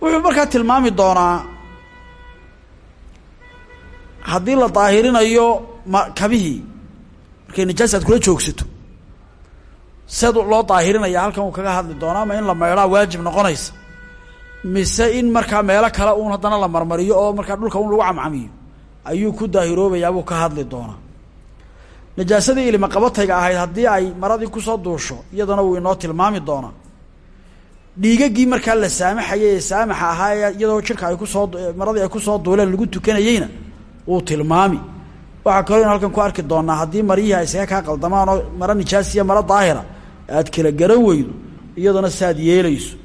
Wuxuu markaa tilmaami doonaa haddii la daahirinayo ma kabihii markay nijaas aad kula joogsato seed loo daahirinaya halkan uu kaga hadli doonaa ama in la meydhaa waajib noqonaysa mise in markaa meelo kale uun haddana la marmariyo oo markaa dhulka un lagu camcamiyo ayuu ku daahiroobayaabuu ka hadli doonaa. Najaasadii ilima qabatayga ahayd haddii ay maradii ku soo duusho iyadana wuu inoo tilmaami doonaa. Dhiigagii markaa la saamaxayay ee saamaxa ahaa ee iyadoo jirka ay ku soo maradii ay ku soo duuleen lagu tukanayeyna wuu tilmaami. Waxaa kaloo in halkan ku arki doonaa haddii maryihii ay isaga kaa qaldamaan oo maro nijaasiya maro daahira aad kala garan weydo iyadana saaad yeelayso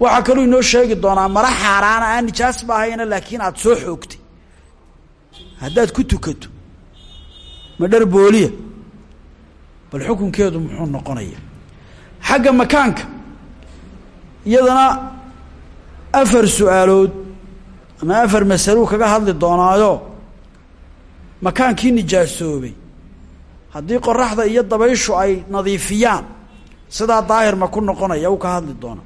waxaa kaluu inoo sheegi doonaa mara xaaraana aan nijaas laakiin aada soo xoogtay. Haddaad ku tukato ma dhar booliya bal xukunkeedu muxuu noqonaya xagga makaanka iyadana afar su'aalood ama afar masaluu kaga hadli doonaayo makaankii nijaasoobay. Haddii qoraxda iyo dabayshu ay nadiifiyaan sidaa daahir ma ku noqonaya wuu ka hadli doona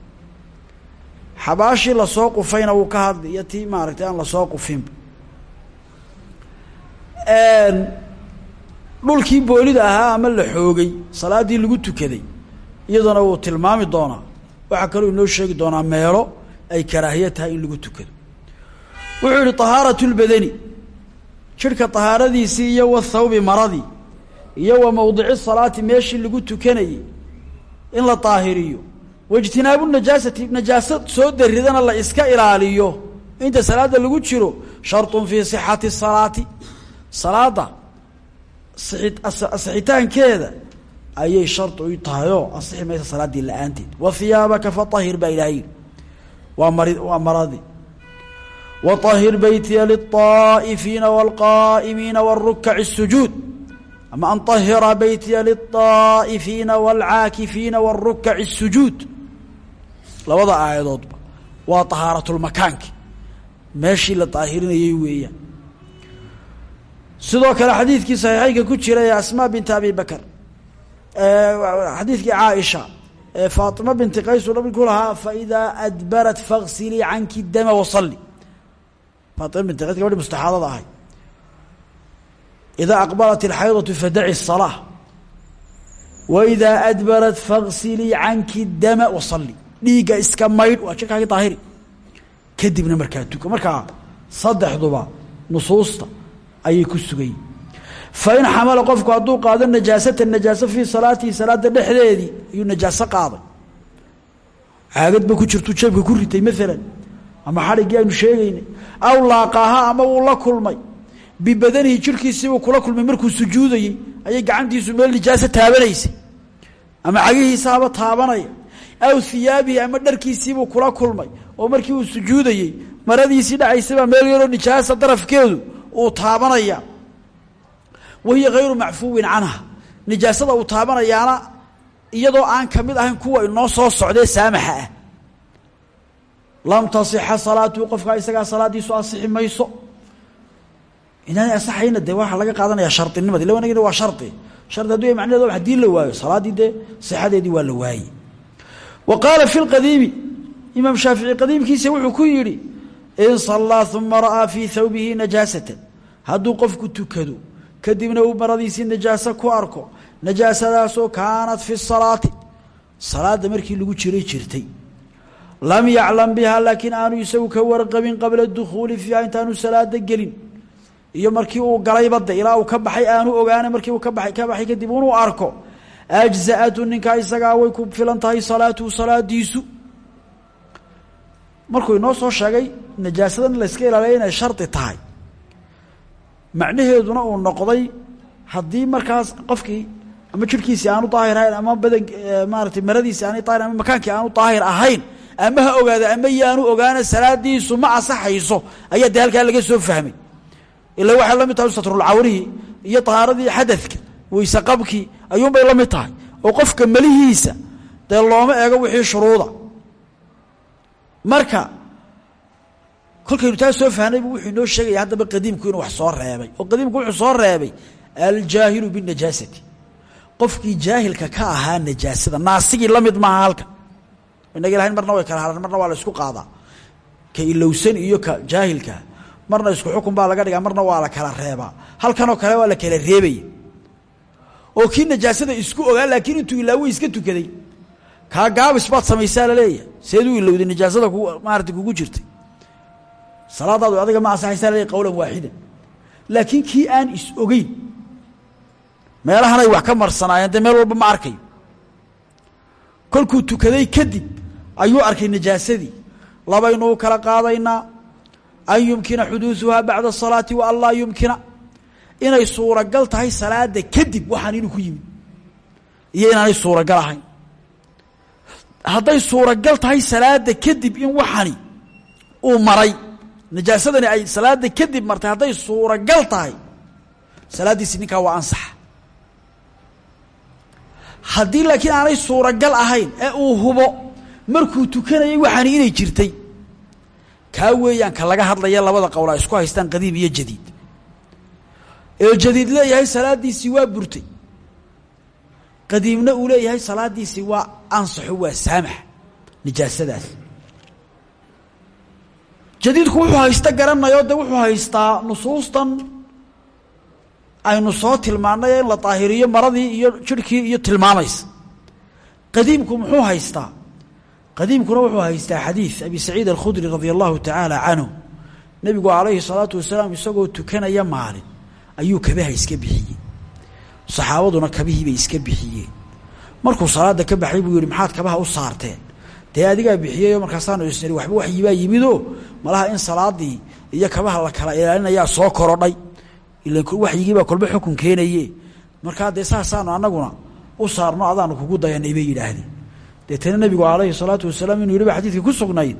xabaashii lasoo qufayna wuu ka hadli iyo tii maaragtay aan lasoo qufinba dhulkii boolida ahaa ama la xoogay salaaddii lagu tukaday iyaduna wuu tilmaami doonaa waxaa kaloo inoo sheegi doonaa meelo ay karaahiye tahay in lagu tukado wuxuu yihi طahaaraة اlbadani jidhka طahaaradiisii iyo wathawbi maradii iyo wa mawdici salaati meeshii lagu tukanayey in la daahiriyo waijtinaabu najaasati najaaso soo daridana la iska ilaaliyo inta salaada lagu jiro sharطun fii صixati salaati salaada asixitaankeeda ayay shardi u tahay oo asixi maysa salaaddii la-aanteed wa hiyaabaka faطahir baa ilahay yidhi waa mari waa maradii waطahir beytiya liلطaa'ifiina wاlqaa'imiina wاrukaci الsujuud ama an طahira beytiya liلطaa'ifiina wاlcaakifiina wاrukaci الsujuud labada aayadoodba waa طahaaratulmakaanki meeshii la daahirinayay weeyaan sidoo kale xadiidkii saxiixeynka ku jira ee asmaa binti abi bakr xadiidkii caaisha ee faatima binti qaysu nabigu lahaa faidaa adbarat fagsilii canki dama wasali faatima binti qays gabadhi mustaxaadada ahay idaa aqbalat ilxaydatu fadaci الsalaa waidaa adbarat fagsilii canki dama wasali dhiigga iska maydh waa jirkaagi daahiri. Kadibna markaa tuka markaa saddexduba nusuusta ayay ku sugay. Fain xamala qofku hadduu qaado najaasata najaaso fii salaatihi salaada dhexdeedii ayuu najaaso qaaday. Caagadba ku jirtuu jeebka ku ritay maalan ama xadhiggii aynu sheegaynay. Aw laaqaaha ama wuu la kulmay. Bibadanihi jirkiisiibuu kula kulmay markuu sujuudayey ayay gacantiisu meel nijaaso taabanaysay ama cagihiisaaba taabanaya aw hiyaabihi ama dharkiisiibuu kula kulmay oo markii uu sujuudayey maradiisii dhacaysabaa meel yaroo nijaasa darafkeedu uu taabanaya. Wahiya hayru macfuwin canha. Nijaasada uu taabanayaana iyadoo aan ka mid ahayn kuwa inoo soo socdee saamaxa ah. Lam tasixa salaatuhu qofkaa isagaa salaadiisu asixi mayso. Inaanay asaxayna dee waxaa laga qaadanaya shardinimadi ila wanagina waa shardi shardi hadduu macnaheed wa haddii la waayo salaaddii dee waa la waayey wa qaala fi lqadiimi imaam shaafici qadiimkiisa wuxuu ku yidhi in sallaa uma ra'aa fii thawbihi najaasatan. Hadduu qofku tukado kadibna uu maradiisii najaaso ku arko najaasadaasoo kaanat fi salaati. Salaada markii lagu jiray jirtay. Lam yaclam biha laakiin aanu isagu ka warqabin qabla dukhuuli fiiha intaanu salaada gelin. Iyo markii uu galayba de ilaa uu ka baxay aanu ogaana markii uu ka ba ka baxay kadib inuu arko ajza-atu ninkaa isagaa way ku filan tahay salaatuhu markuu inoo soo sheegay najaasadan layska ilaaliya inay shardi tahay. Macnaheeduna uu noqday haddii markaas qofkii ama jirhkiisii aanu daahir ahayn ama badan maaratay maradiisi aanay daahir ama makaankii aanu daahir ahayn ama ha ogaada ama yaanu ogaana salaadiisu ma asaxayso ayaa dee laga soo fahmay. Ila waxay la mid tahay satrulcawrihi iyo tahaaradii xadadka weyse qabkii ayuunbay la mid tahay. Oo qofka melihiisa dee looma eego wixii shuruuda. Marka kolkaynu taa soo fahnay bu wuxuu inoo sheegaya haddaba qadiimku inuu wax soo reebay. Oo qadiimku wuxuu soo reebay aljaahilu binajaasati qofkii jaahilka ka ahaa najaasada naasigii la mid halka inaga ilahayn marna way kala haran marna waa la isku qaadaa. Ka ilowsan iyo ka jaahilka marna isku xukun baa laga dhigaa marna waa la kala reebaa. Halkanoo kale waa la kala reebaya oo kii najaasada isku ogaa laakiin intuu ilaawi iska tukaday kaa gaabis baad samaysaa la leeyahay seeduu ilowday najaasada ku maarata kugu jirtay. Salaadaadu adiga ma ansaxaysaa laleeyahy qowlan waaxidan laakiin kii aan is ogeyn meelahanay wax ka marsanaayeen de meel walba ma arkay kolkuu tukaday kadib ayuu arkay najaasadii. Labaynuu kala qaadaynaa an yumkina xuduusuhaa bacda asalaati wa an yumkina inay suuragal tahay salaada kadib waxaan inuu ku yimid. Iyo inaanay suuragal ahayn. Hadday suuragal tahay salaada kadib in waxani uu maray najaasadani ay salaada kadib martay hadday suuragal tahay salaaddiisi ninkaa waa ansaxa haddii laakiin aanay suuragal ahayn ee uu hubo markuu tukanayay waxaani inay jirtay kaa weeyaan ka laga hadlaya labada qowl ay isku haystaan qadiim iyo jadiid ee jadiid leeyahay salaadiisii waa burtay. Qadiimna uu leeyahay salaadiisii waa ansaxo waa saamax. Nijaasadaas. Jadiidku wuxuu haysta garanayo de wuxuu haystaa nusuustan. Aynu soo tilmaannay in la daahiriyo maradii iyo jirhkii iyo tilmaamaysa. Qadiimku muxuu haystaa? Qadiimkuna wuxuu haystaa xadiid abi saciid alkhudri radia allahu tacaala canhu. Nebigu calayhi salaatu wasalaam isagoo tukanaya maalin ayuu kabaha iska bixiyey. Saxaabaduna kabihii bay iska bixiyeen. Markuu salaada ka baxay buu yihi maxaad kabaha u saarteen dee adigaa bixiyeyo markaasaanu isniri waxba waxyibaa yimidoo? Malaha in salaadii iyo kabaha la kala ilaalinayaa soo korodhay. Ila waxyigiibaa kolba xukun keenaye markaa dee saasaanu anaguna u saarno adaanu kugu dayanay bay yidhaahdeen. Deetana nebigu calayhi salaatu wasalaam inuu yidhi ba ku sugnayd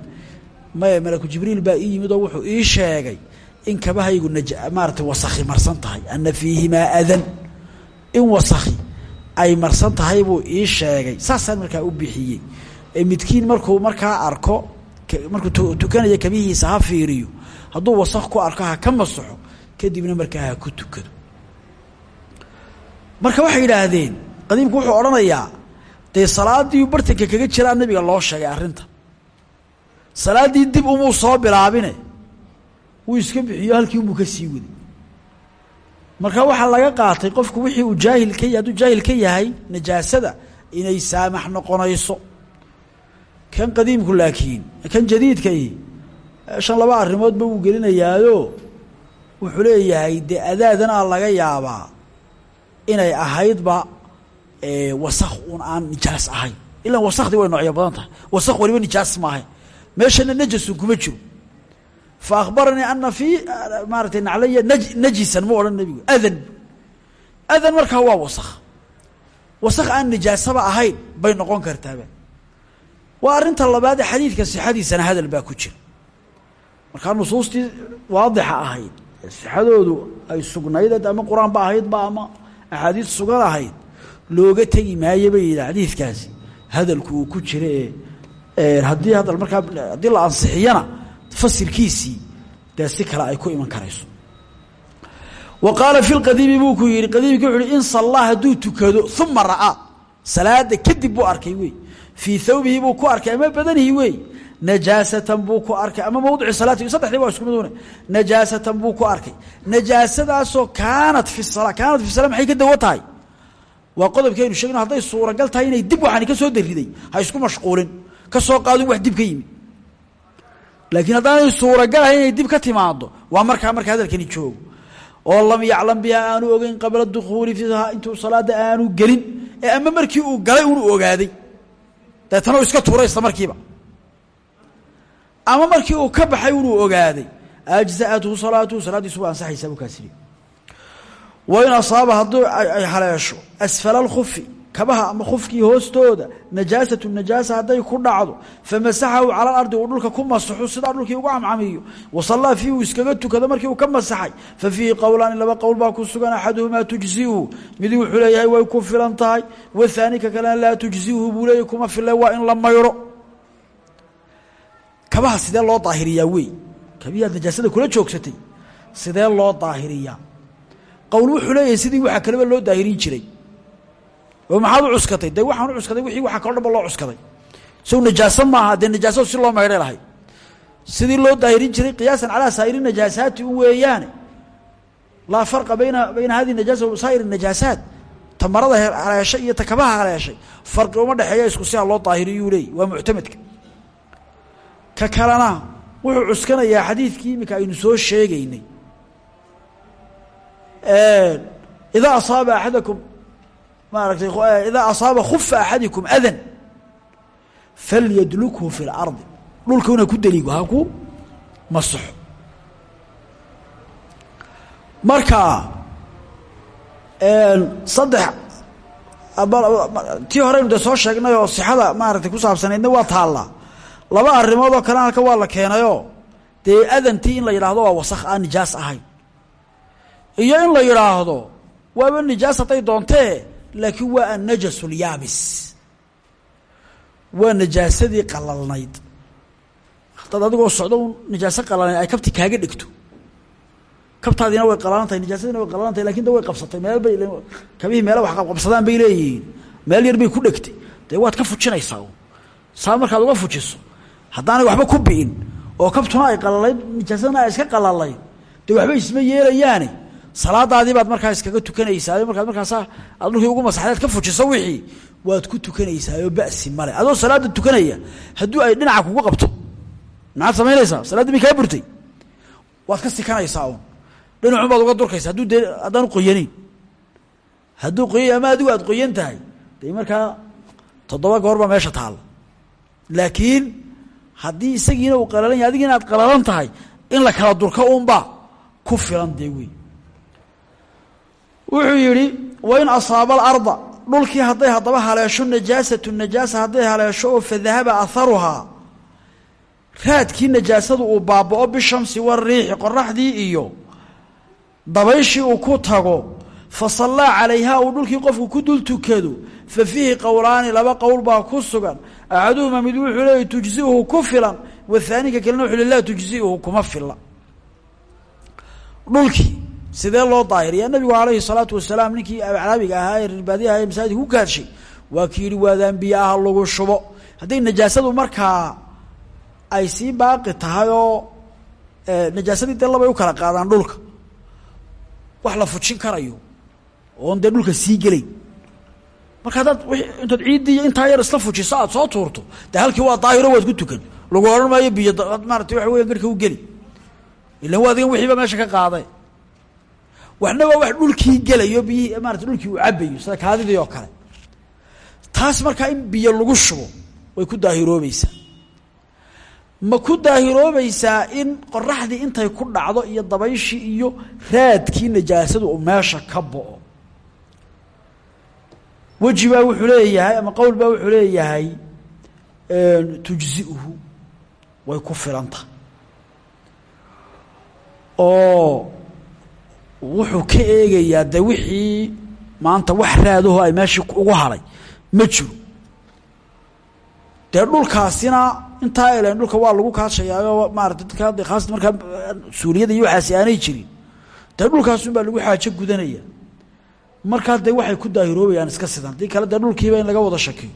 maye malaku jibriil baa ii yimid oo wuxuu ii sheegay in kabahaygu maarata wasakhi marsan tahay. Ana fiihimaa adan in wasakhi ay marsan tahay buu ii sheegay. Saasaan markaa u bixiyey. Ee midkiin markuu markaa arko markuu tukanaya kabihiisa ha fiiriyo hadduu wasakh ku arko ha ka masaxo kadibna markaa ha ku tukado. Marka waxay yidhaahdeen qadiimku wuxuu odhanayaa dee salaadii bartanka kaga jiraa nabiga loo sheegay arrinta. Salaaddii dib umuu soo bilaabine wuu iska bixiyo halkii unbuu ka sii waday marka waxaa laga qaatay qofku wixii uu jaahil ka hadduu jaahil ka yahay najaasada inay saamax noqonayso. Kan qadiimku laakiin kan jadiidkai shan laba arrimoodba wuu gelinayaayo. Wuxuu leeyahay dee adaadanaa laga yaabaa inay ahaydba wasak un aan nijaas ahayn. Ilan wasakdii way noocyo badan tahay. Wasak waliba nijaas maahay meeshana najasun kuma jiro fa akhbaranii ana fii maaratay naclaya naj najisan mu odhan nebigu adan adan markaa waa wasak wasak aan nijaasaba ahayn bay noqon kartaaba waa arrinta labaad ee xadiidka sixadiisana hadal baa ku jira markaa nusuustii waadixa ahayd sixadoodu ay sugnayd ama qur'aan ba ahaydba ama axaadiis sugan ahayd looga tegi maayo bay yidhi xadiidkaasi hadalku uu ku jira ee haddii hadal markaa fasirkiisii dee si kale ay ku iman karayso. Wa qaala fi lqadiimi buu ku yidhi qadiimki wuxu uhi in sallaa hadduu tukado uma ra'aa salaada kadib buu arkay wey. Fii thawbihi buu ku arkay ama badanihi wey. Najaasatan buu ku arkay ama mawdici salaati saddexdii waa isku midune najaasatan buu ku arkay. Najaasadaasoo kaanat fi sala kaanat fi sala maxay ka dawo tahay? Waa qodobkeenu sheegno hadday suuragal tahay inay dib waxaani ka soo dariday ha isku mashquulin ka soo qaadin wax dib ka yimid laakiin haddaanay suuragal ahayn inay dib ka timaado waa markaa marka hadalkani joogo. Oo lam yaclam biha aanu ogeyn qabla dukhuuli fiiha intuu salaada aanu gelin ee ama markii uu galay unu ogaaday. Deetana iska tuuray isla markiiba. Ama markii uu ka baxay unuu ogaaday ajza'athu salaatuhu salaaddiisu waa ansaxaysaa buu kaasiri. Wa in asaaba hadduu haleesho asfala alkhufi kabaha ama khufkii hoostooda najaasatu najaasa hadday ku dhacdo famasaxahu cala alardi uu dhulka ku masaxo sidaa dhulkii ugu camcamiyo. Wasallaa fiihi uu iskaga tukado markii uu ka masaxay. Fa fiihi qowlaani laba qowl baa ku sugan axaduhumaa tujziuhu. Midi wuxuu leeyahay way ku filan tahay. Wathaani ka kalena laa tujziuhu buu kuma fille waa in la mayro. Kabaha sidee loo daahiriyaa wey kabiyaad najaasada kula joogsatay. Sidee loo daahiriyaa? Qowl wuxuu leeyahay sidii waxa kaleba loo daahirin jiray oo maxaad u cuskatay? De waxaan u cuskaday wixii waxa kaloo dhan loo cuskaday. Sow najaaso maaha dee najaaso si loo maydhay lahay. Sidii loo daahirin jiray qiyaasan calaa saa'iri najaasaati u weeyaane. Farqa bayna bayna hadihi najaasa wa saa'ir najaasaat. Ta marada iyo ta kabaha farqi uma dhexeeya isku siaa loo daahiriyuu leeyay waa muctamadka ka kalena wuxuu cuskanayaa xadiidkii iminka aynu soo sheegaynay. Idaa asaaba axadakum maaragtay idaa asaaba khufa axadikum adan falyadlukhu fi اlardi dhulkuna ku deligo ha ku masaxo marka saddex tii horeynu de soo sheegnay oo sixada maaragtay ku saabsanaydna waa taallaa laba arrimood oo kale halka waa la keenayoo dee adantii in la yidhaahdo waa wasakh aan nijaas ahayn. Iyo in la yidhaahdo waaba nijaas hadday doontee laakiin waa annajas lyaabis waa najaasadii qalalnayd haddaad adigoo socdo un najaaso qalalnayd ay kabti kaaga dhegto kabtaadiina way qalaalan tahay nijaasadiina way qalaalan tahay laakiin da way qabsatay. Meel bay kabihii meele wax qabqabsadaan bay leeyihiin. Meel yar bay ku dhegtay dee waad ka fujinaysaa saa markaad uga fujiso haddaanay waxba ku bi'in oo kabtuna ay qalalayd nijaasadana ay iska qalalayd dee waxba isma yeelayaane salaadaadii baad markaa iskaga tukanaysaa markaad markaasa aad dhulkii ugu masaxdeed ka fujiso wixii waad ku tukanaysaayoo ba'si male adoo salaada tukanaya hadduu ay dhinaca kugu qabto maxaad samaynaysaa salaadii bay kaa burtay? Waad ka sikanaysaa un dhinacun baad uga durkaysa hadduu dee haddaanu qoyanayn hadduu qoyay ama adigu aad qoyan tahay dee markaa toddoba goor baa meesha taalla laakiin haddii isagiina uu qalalan yahay adigiina aad qalalan tahay in la kala durko unbaa ku filan dee wey wuxuu yidhi wain asaaba alarda dhulkii hadday haddaba haleesho najaasatu najaasa hadday haleesho oo fadahaba aharuhaa raadkii najaasadu uu baaba'o bishamsi wariixi qoraxdii iyo dabayshii uu ku tago fa sallaa calayhaa uu dhulkii qofku ku dul tukado fa fiihi qowlaani laba qowl baa ku sugan axaduhuma mid wuxuu leeyay tujziuhu ku filan wathaanika kalena wuxuu le laa tujziuhu kuma filla dhulkii sidee loo daahiriyaa nabigu calayhi salaatu wasalaam ninkii acraabiga ahaa ee reerbaadiyaha ee masaajidka ku kaadshay waa waadaan biyo lagu shubo. Hadday najaasadu markaa ay sii baaqi tahay oo najaasadii dee labay u kala qaadaan dhulka wax la fujin karayo oon dee dhulka sii gelayn. Marka haddaad intaad ciiddii intaa yar isla fujiso aad soo tuurto dee waa daahiro waad ku tukan. Lagu odhan maayo biyo maarata waxa weya garhka u geli. Ilan waa adigan wixiiba meesha ka qaade waxna waa wax dhulkii gelayo biyihii maarata dhulkii uu cabayo sida kaadidii oo kale. Taas markaa in biyo lagu shubo way ku daahiroobaysaa. Ma ku daahiroobaysaa in qoraxdii intay ku dhacdo iyo dabayshii iyo raadkii najaasadu uu meesha ka bo'o. Weji baa wuxuu leeyahay ama qowl baa wuxuu leeyahay tujziuhu way ku filanta. Oo wuxuu ka eegayaa de wixii maanta wax raadaho ay meeshii ugu haray ma jiro. Dee dhulkaasina intaa elen dhulka waa lagu kaashayaayo maarata dadka hadda khaasatan markaa suuliyada iyo waxaasi aanay jirin. Dee dhulkaasun baa lagu xaajo gudanaya. Markaa dee waxay ku daahiroobayaan iska sidan. Haddii kale dee dhulkiiba in laga wada shakiyo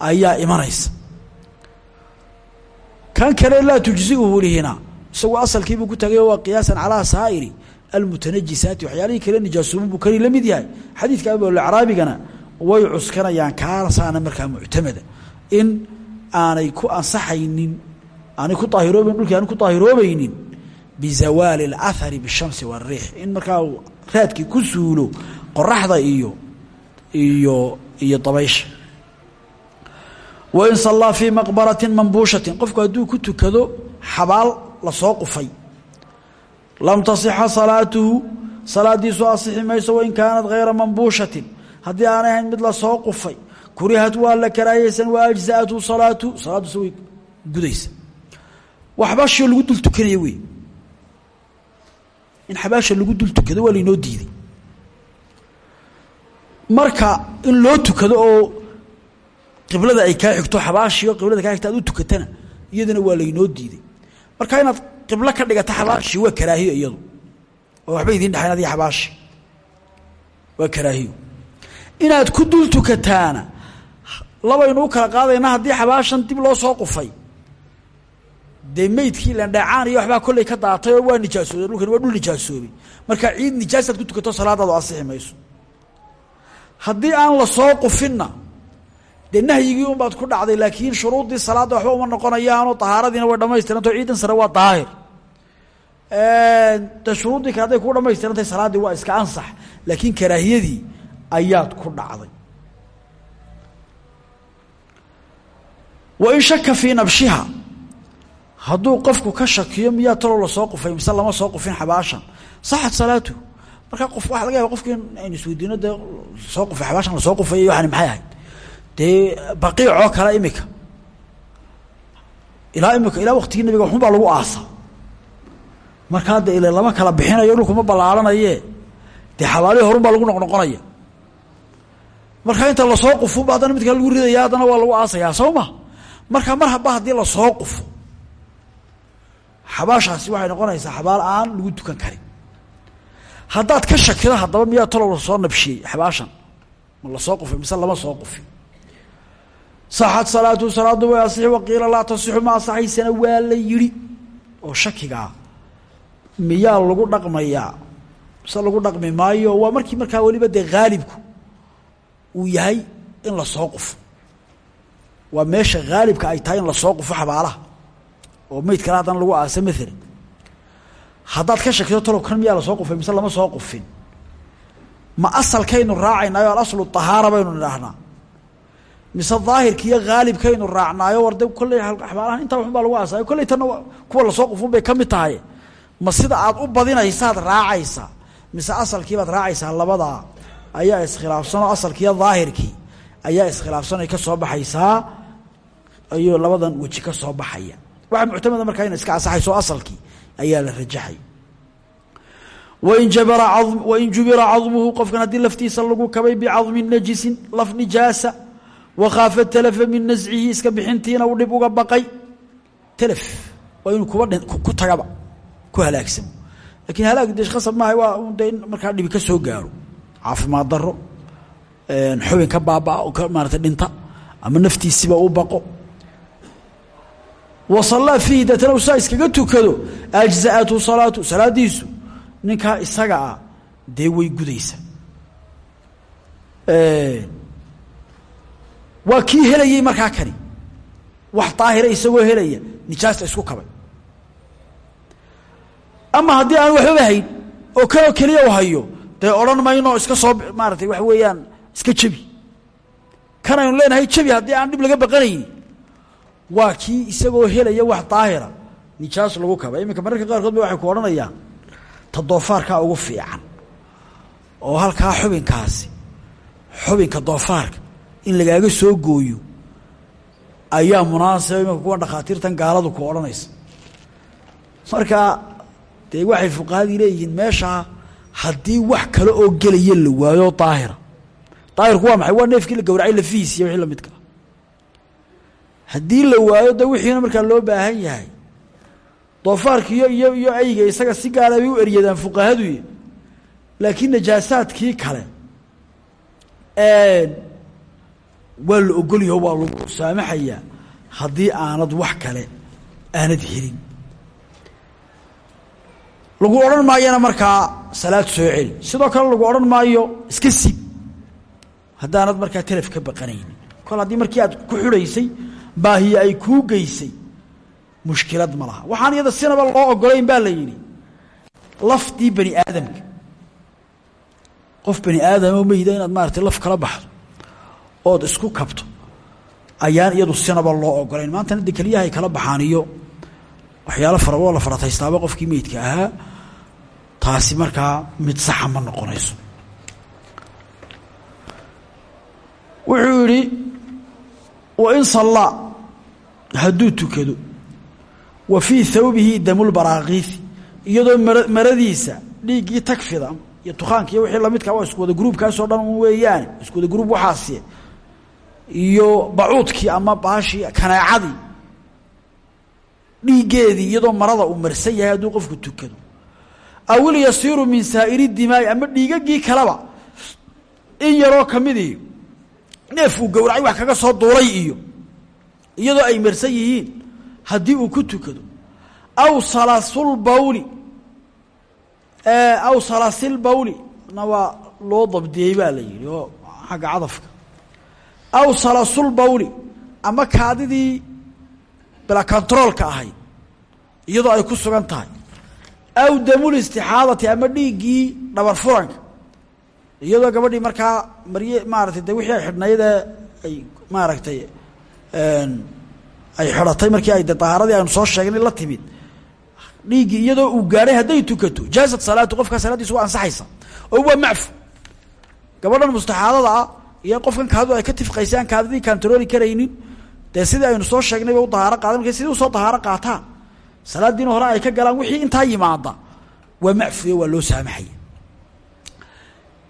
ayaa imanaysa. Kan kale laa tujziuhu lihina isagu asalkiibuu ku tagay waa qiyaasan calaa saa'iri almutanajisaati waxyaalihii kale nijaasoomin buu kani la mid yahay. Xadiidka abolacraabigana way cuskanayaan kaasaana markaa muctamada. In aanay ku ansaxaynin aanay ku daahiroobayn dhulkii aanay ku daahiroobaynin bizawaali اlahari bishamsi wاriix in markaa raadkii ku suulo qoraxda iyo iyo iyo dabaysha. Wain sallaa fii maqbaratin mambuushatin qofku hadduu ku tukado xabaal la soo qufay lam tasixa salaatuhu salaadiisu asixi mayso wain kaanat hayra mambuushatin haddii aanay ahayn mid la soo qufay kurihat waa la karaahaysan wa ajzaatu salaatu salaaddusa way gudaysa. Wa xabaashio lagu dul tukanaya wey in xabaasha lagu dul tukado waa laynoo diiday. Qiblada ay kaa xigto xabaashio qiblada kaa xigto aad u tukatana iyadana waa laynoo diiday. Marka inaad qiblo ka dhigata xabaashi waa karaahiyo iyadu. Oo waxba idiin dhexayn adiga xabaashi. Waa karaahiyo. Inaad ku dul tukataana labaynu u kala qaadaynaa haddii xabaashan dib loo soo qufay. Dee meydkii landhaacaan iyo waxbaa kolley ka daatay oo waa nijaasoobay dhulkani waa dhul nijaasoobay marka ciid nijaasaad ku tukato salaadaadu asixi mayso. Haddii aan la soo qufinna dee nahyigii unbaad ku dhacday laakiin shuruuddii salaadda waxba uma noqonayaanoo tahaaradiina way dhamaystirantaho ciidan sare waa daahir. De shuruuddii kale hadday kuu dhamaystirantahay salaaddii waa iska ansax laakiin karaahiyadii ayaad ku dhacday. Wain shaka fii nabshiha hadduu qofku ka shakiyo miyaa taloo la soo qufay mise lama soo qufin xabaashan? Saxat salaatu markaa qof waxa laga yaaba qofki aynu isweydiino dee soo qufay xabaashan la soo qufay waxani maxay ahayd dee baqiicoo kale imika. Ilaa imika ilaa waktigii nabiga waxun baa lagu aasa. Markaa de ile lama kala bixinayo dhulkuma ballaaranaye dee xabaalihii horun baa lagu noqnoqonaya. Markaa inta la soo qufunba haddana midka lagu ridaya haddana waa lagu aasayaa soo ma? Marka mar haba haddii la soo qufo xabaashaasi waxay noqonaysaa xabaal aan lagu tukan karin. Haddaad ka shakido haddaba miyaa talow la soo nabshiyey xabaashan. Ma la soo qufay mise lama soo qufi saxad salaatu salaadu way asixi waqiila laa tasixu ma asaxaysana waa la yidhi. Oo shakigaa miyaa lagu dhaqmayaa mise lagu dhaqmi maayo waa markii markaa weliba dee haalibku uu yahay in la soo qufo. Waa meesha haalibka ay tahay in la soo qufo xabaalaha. Oo meyd kale haddana lagu aasa maalan haddaad ka shakido talow kan miyaa la soo qufay mise lama soo qufin? Ma asalkaynu raacaynaayo alaslu tahaara baynu nidhaahnaa mise daahirka iyo haalibkaynu raacnaayo war de kolley xabaalahan intaa waxun lagu aasaayo kolley tanna kuwa la soo qufun bay ka tahay. Ma sida aad u badinaysaad raacaysaa mise asalkiibaad raacaysaa labadaa ayaa iskhilaafsan oo asalkiiyo daahirkii ayaa iskhilaafsan ay ka soo baxaysaa ayuu labadan weji ka soo baxaya. Waxaa muctamada markaa ina iska asaxayso asalkii ayaa la rajaxay. Wain jubira cadmuhu qofkan haddii laftiisa lagu kabay bicadmi najisin laf nijaasa wakhaafa talafa min nascihi iska bixintiina uu dhib uga baqay telef waa inuu kuba ku tagaba ku halaagsamo lakiin halaag de khasab maaha waa de in markaa dhibi ka soo gaaro caafimaad daro xubin ka baabaa ka maarata dhinta ama naftiisiba u baqo wa sallaa fiihi deetana u saa iskaga tukado ajza'atu salaatu salaadiisu ninkaa isaga ah dee way gudaysa waa kii helayey markaa kani. Wax daahira isagoo helaya nijaasta isku kabay. Ama haddii aan waxbaba hayn oo kanoo keliya u hayo dee odhan mayno iska soo maaratay waxa weeyaan iska jebi. Kan aynu leenahay jebi haddii aan dhib laga baqanayni waa kii isagoo helaya wax daahira nijaas lagu kaba iminka mararka qaarkood ba waxay ku odhanayaan ta doofaarkaa ugu fiican. Oo halkaa xubinkaasi xubinka doofaarka in lagaaga soo gooyo ayaa munaasaba iminka kuwa dhakhaatiirtan gaaladu ku odhanaysa. Marka dee waxay fuqahadii leeyihiin meeshaa haddii wax kale oo gelaya la waayo daahira. Daahirku waa maxay? Waa neefkii la gawracay lafihiis iyo wixii lamidka haddii la waayo de wixiina markaa loo baahan yahay doofaarkiiyo iyo iyo ayga isaga si gaara bay u eryadaan fuqahaduy laakiin najaasaadkii kale waa la ogolyaho waa lagu saamaxayaa haddii aanad wax kale aanad helin. Lagu odhan maayona markaa salaad soo celi. Sidoo kale lagu odhan maayo iska siib haddaanad markaa telef ka baqanaynin kol haddii markii aad ku xidhaysay baahiye ay kuu geysay mushkilad ma laha. Waxaan iyada sinaba loo ogolayn baa la yidhi lafdii bani aadamka. Qof bani aadamo meyda inaad maaratay laf kala baxdo ood isku kabto ayaan iyadu sinaba loo ogolayn maantana de keliyahay kala baxaan iyo waxyaalo faraboo la farataystaaba qofkii meydka ahaa. Taasi markaa mid saxa ma noqonayso. Wuxuu yidhi wain sallaa hadduu tukado wa fii thawbihi damulbaraakiisi iyadoo maradiisa dhiiggii tagfida iyo tukaanka iyo wixii lamidka waa isku wada gruubkaasoo dhan un weeyaane isku wada gruub waxaasi iyo bacuudkii ama baashii kaneecadii dhiiggeedii iyadoo marada uu marsan yahay hadduu qofku tukado. Awil yasiiru min saa'iri dimaa'i ama dhiigagii kaleba in yaroo kamidii neef uu gowracay wax kaga soo duulay iyo iyadoo ay marsan yihiin haddii uu ku tukado. Aw salasulbawli aw salasilbawli na waa loo dabdiyey baa la yidhi oo xagga cadafka aw salasulbawli ama kaadidii bila controolka ahayd iyadoo ay ku sugan tahay. Aw damulistixaadati ama dhiiggii dhabar furanka. Iyadoo gabadhii markaa marye maaratay de wixii ay xidhnaydee ay maaragtay ay xidhatay markii ay de dahaaradii aynu soo sheegnay la timid. Dhiiggii iyadoo uu gaadhay hadday tukato jaazat salaatu qofkaa salaaddiisu waa ansaxaysa. Oo waa macfu. Gabadhan mustaxaadada ah iyo qofkan kaadu ay ka tifqaysa aan kaadidii kantarooli karaynin dee sidii aynu soo sheegnay ba u dahaaro qaadan markay sidii u soo dahaaro qaataan. Hore ay ka galaan wixii intaa yimaada waa macfuyo waa loo saamaxaya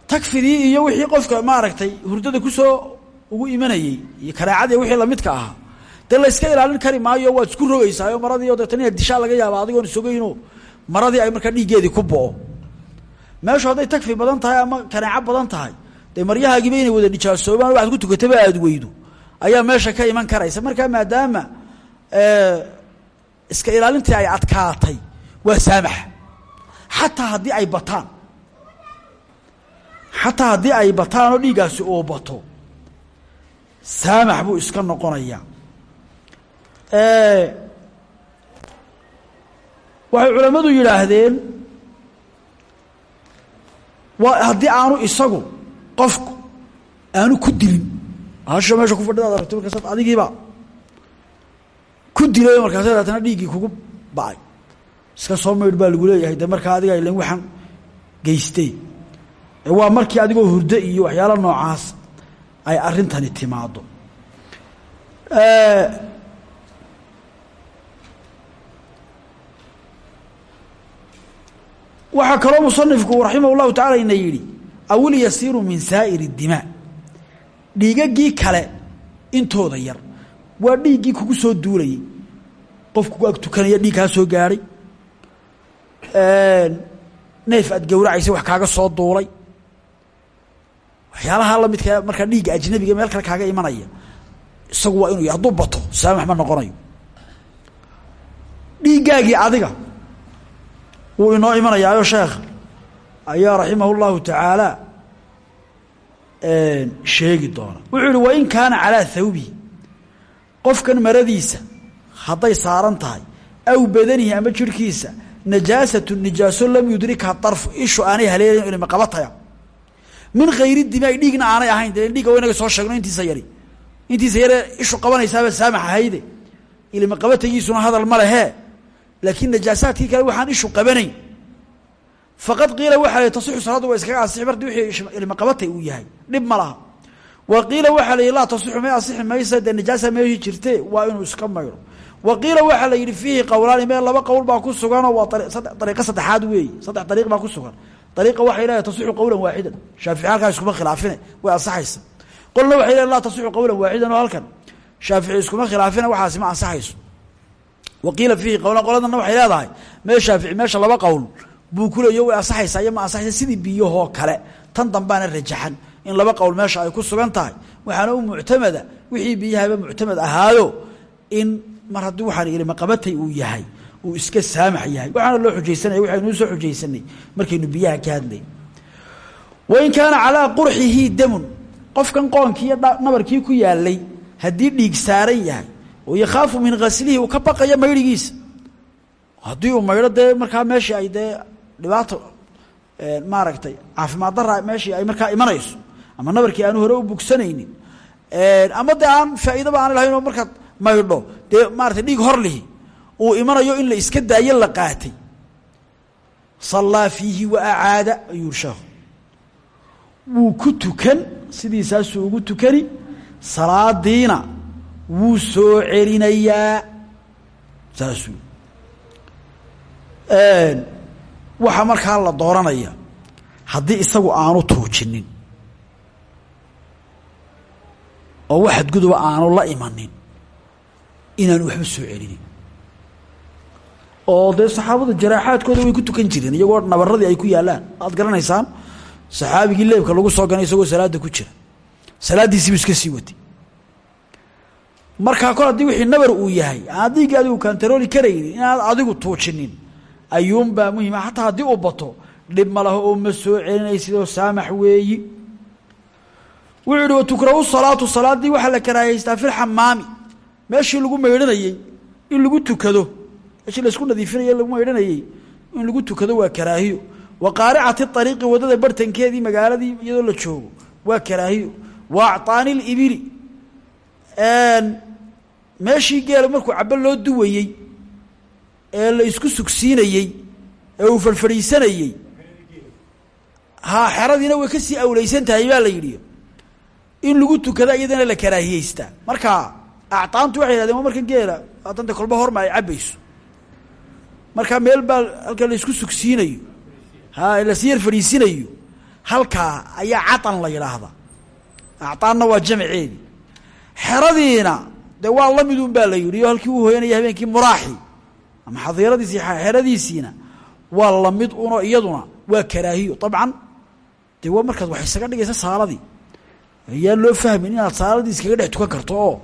tagfidii iyo wixii qofka maaragtay hurdada ku soo ugu imanayey iyo karaacadii wixii lamidka ahaa dee la yska ilaalin kari maayo waad isku rogeysaayo maradii o deetana inaad dishaa laga yaaba adigoon isogeynoo maradii ay markaa dhiiggeedii ku bo'o meeshu hadday tagfi badan tahay ama kaneeco badan tahay dee maryahaagiiba inay wada nijaasoobaan waxaad ku tukataba aada weydo. Ayaa meesha ka iman karaysa. Markaa maadaama iska ilaalintii ay adkaatay waa saamax. Xataa haddii ay bataan. Xataa haddii ay bataan oo dhiiggaasi uu bato saamax buu iska noqonayaa. Waxay culammadu yidhaahdeen waa haddii aanu isagu qofku aanu ku dilin. Hasha meesha ku fadhida ad aragto markaas adigiiba ku dilay markaas daatana dhiiggii kugu ba'ay iska soo maydh baa lagu leeyahay de markaa adiga ilan waxaan geystee waa markii adigoo hurdo iyo waxyaala noocaas ay arrintani timaado waxaa kaloo musanifku raximah اllahu tacala ina yidhi awil yasiiru min saa'ir اdimaa dhiigagii kale intooda yar waa dhiiggii kugu soo duulayay qof kugu ag tukanaya dhiig kaa soo gaadhay neef aad gowracaysa wax kaaga soo duulay. Waxyaalaha lamidka markaa dhiigga ajnabiga meel kale kaaga imanaya isagu waa inuu hadduu bato saamax ma noqonayo. Dhiiggaagii adiga wuu inoo imanayaayo sheekh ayaa raximah اllahu tacaala sheegi doona. Wuxuu ihi wain kaana calaa thawbihi qofkan maradiisa hadday saaran tahay aw badanihi ama jirhkiisa najaasatu nijaaso lam yudrikha darfu ishu aanay haleelin ilma qabataya min khayri dimaai dhiigna aanay ahayn. Dee dhiigga wa inaga soo sheegno intiisa yari. Intiisa yaree ishu qabanaysaaba saamax ahayde. Ilma qabatagiisuna hadal ma lehee laakiin najaasaadkii kale waxaan ishu qabanayn faqad qiila waxaa la tasixu salaaddu waa iskaga asixi mardi wixii ilma qabatay uu yahay dhib ma wa qiila waxaa la yidhi laa may asixi maysa dee najaasa meeshii jirte waa inuu iska mayro. Wa qiila waxaa la yidhi fiihi qowlaani meel laba qowl baa ku suganoo waa dariiqo saddexaad weeye saddex dariiq baa ku sugan. Dariiqa waxay leedahay tasixu qowlan waaxidan. Shaafici halkaa iskuma khilaafine way asaxaysa qolna waxay leedahay laa tasixu qowlan waaxidan oo halkan shaafici iskuma khilaafine waxaasi ma ansaxayso. Wa qiila fiihi qowlan qoladana waxay leedahay mee shaafici meesha laba qowl buu ku leeyo way ansaxaysaa iyo ma ansaxaysa sidii biyahoo kale. Tan dambaana rajaxan. In laba qowl meesha ay ku sugan tahay. Waxaana u muctamada wixii biyahaba muctamad ahaayo in mar haddii waxaan ilma qabatay uu yahay uu iska saamax yahay. Waxaana loo xujaysanaya waxaynuu soo xujaysanay markaynu biyaha ka hadlay. Wain kaana calaa qurxihi damun qofkan qoonkii nabarkii ku yaalay haddii dhiig saaran yahay oo yakhaafu min ghaslihi uu ka baqayo haddii uu maydho dee markaa meeshii ay dee dhibaato maaragtay caafimaad dara meeshii ay markaa imanayso ama nabarkii aanu hore u bugsanaynin ama dee aan faa'iidaba aan lahayn oo markaad maydho dee maarata dhiig hor lihi uu imanayo in la iska daayo la qaatay. Sallaa fiihi wa acaada ayuu sheekhu. Wuu ku tukan sidiisaasuu ugu tukani salaadiina wuu soo celinayaa saasuu waxaa markaa la dooranaya haddii isagu aanu tuujinin oo wax xadguduba aanu la imanin inaanu waxba soo celinin. Oo dee saxaabadu jaraaxaadkooda way ku tukan jireen iyagoo nabaradii ay ku yaalaan. Aad garanaysaan saxaabigii leebka lagu soo ganay isagoo salaadda ku jira. Salaaddiisiibu iska sii watay markaa kol haddii wixii nabar uu yahay aan adigu kantarooli karaynin inaad adigu tuujinin ayuunbaa muhima xataa haddii uu bato dhib ma laho oo ma soo celinaysidoo saamax weeyi. Wuxuu yihi watukrahu salaatu salaaddii waxaa la karaahaystaa fi lxamaami meeshii lagu maydhanayey in lagu tukado. Meeshii laysku nadiifinayey lagu maydhanayey in lagu tukado waa karaahiyo. Wa qaaricati ariiqi waddada bartankeedii magaaladii iyadoo la joogo waa karaahiyo. Wa acطaani libili meeshii geela markuu cabo loo duwayey ee la isku sugsiinayey ee uu farfadhiisanayey ha xeradiina way ka sii awleysan tahay baa la yidhi. In lagu tukada iyadana la karaahiyeystaa marka actaantu waxay yihahdeen waa marka geela haddanta kolba horma ay cabbayso. Marka meel baa halka la isku sugsiinayo ha la sii yar fadhiisinayo halkaa ayaa catan la yidhaahdaa. Actaanna waa jamceedi. Xeradiina dee waa lamidun baa la yidhi halkii uu hoyanaya habeenkii muraaxi ama xadiiradiisii xeradiisiina waa la mid uno iyaduna waa karaahiyo. Dabcan dee waa markaad wax isaga dhigaysa saaladii. Ayaan loo fahmin inaad saaladii iskaga dhex tukan karto oo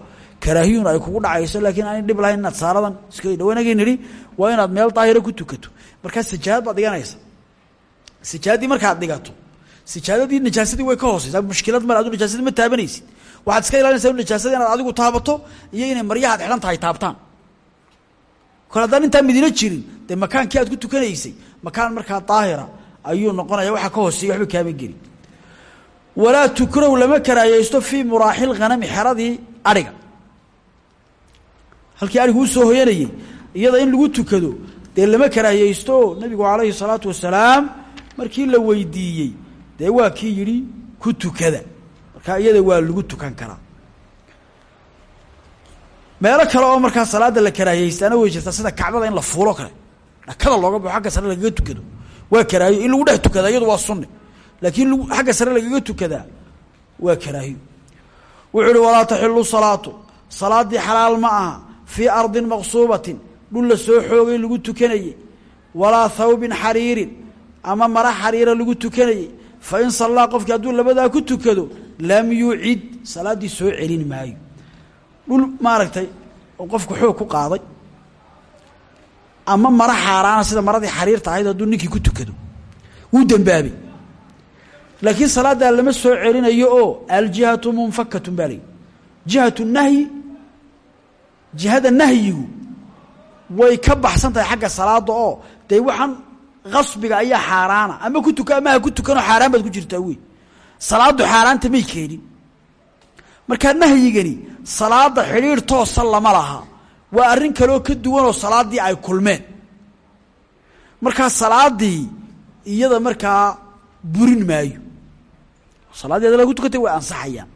karaahiyun ay kugu dhacayso laakiin aanay dhib lahayn saaladan iska dhawanagay nidhi waa inaad meel daahira ku tukato. Markaa sajaad baad dhiganaysa sajaaddii markaad dhigato sajaadadii najaasadii way ka hooseysaa mushkilad male adu najaasadii ma taabanaysid. Waxaad iska ilaalinaysa najaasadii inaad adigu taabato iyo inay maryahaad xidhan tahay taabtaan kol haddaan intaa midina jirin dee makaankii aad ku tukanaysay makaan markaa daahira ayuu noqonaya waxaa ka hooseeya waxba kaama gelin walaa tukrahu lama karaayeysto fii muraaxil hanami xeradii adhiga halkii arigu u soo hoyanayey iyada in lagu tukado dee lama karaahiyeysto nabigu calayhi salaatu wasalaam markii la weydiiyey dee waa kii yidhi ku tukada. Markaa iyada waa lagu tukan karaa meelo kale oo markaa salaada la karaahiyeystaana way jirtaa sida kacbada in la fuulo kale. Dhakada looga baxo agga sare lagaga tukado. Waa karaahiyo in lagu dhex tukadaa iyadu waa sunne laakiin agga sare lagaga tukadaa waa karaahiyo. Wuxuu walaa taxilu salaatu. Salaaddii xalaal ma aha fii ardin maqsuubatin dhul la soo xoogay lagu tukanayey walaa thawbin xariirin ama mara xariira lagu tukanayey fa in sallaa qofkii hadduu labadaa ku tukado lam yucid salaaddii soo celin maayo dhul maaragtay oo qofku xoog ku qaaday. Ama mara xaaraana sida maradii xariirta ahayd hadduu ninkii ku tukado. Wuu dembaabay laakiin salaaddaa lama soo celinayo oo aljihatu munfakatun baa layihi jihatu nahyi jihada nahyigu way ka baxsan tahay xagga salaada oo dee waxaan qasbiga ayaa xaaraana. Ama ku tuka ama ku tukanoo xaaraan baad ku jirtaa wey salaaddu xaaraanta may keenin. Markaa nahyigani salaada xidhiir toosa lama laha. Waa arrin kaleoo ka duwanoo salaaddii ay kulmeen. Markaa salaaddii iyada markaa burin maayo. Salaaddii ad ku tukatay way ansaxayaan.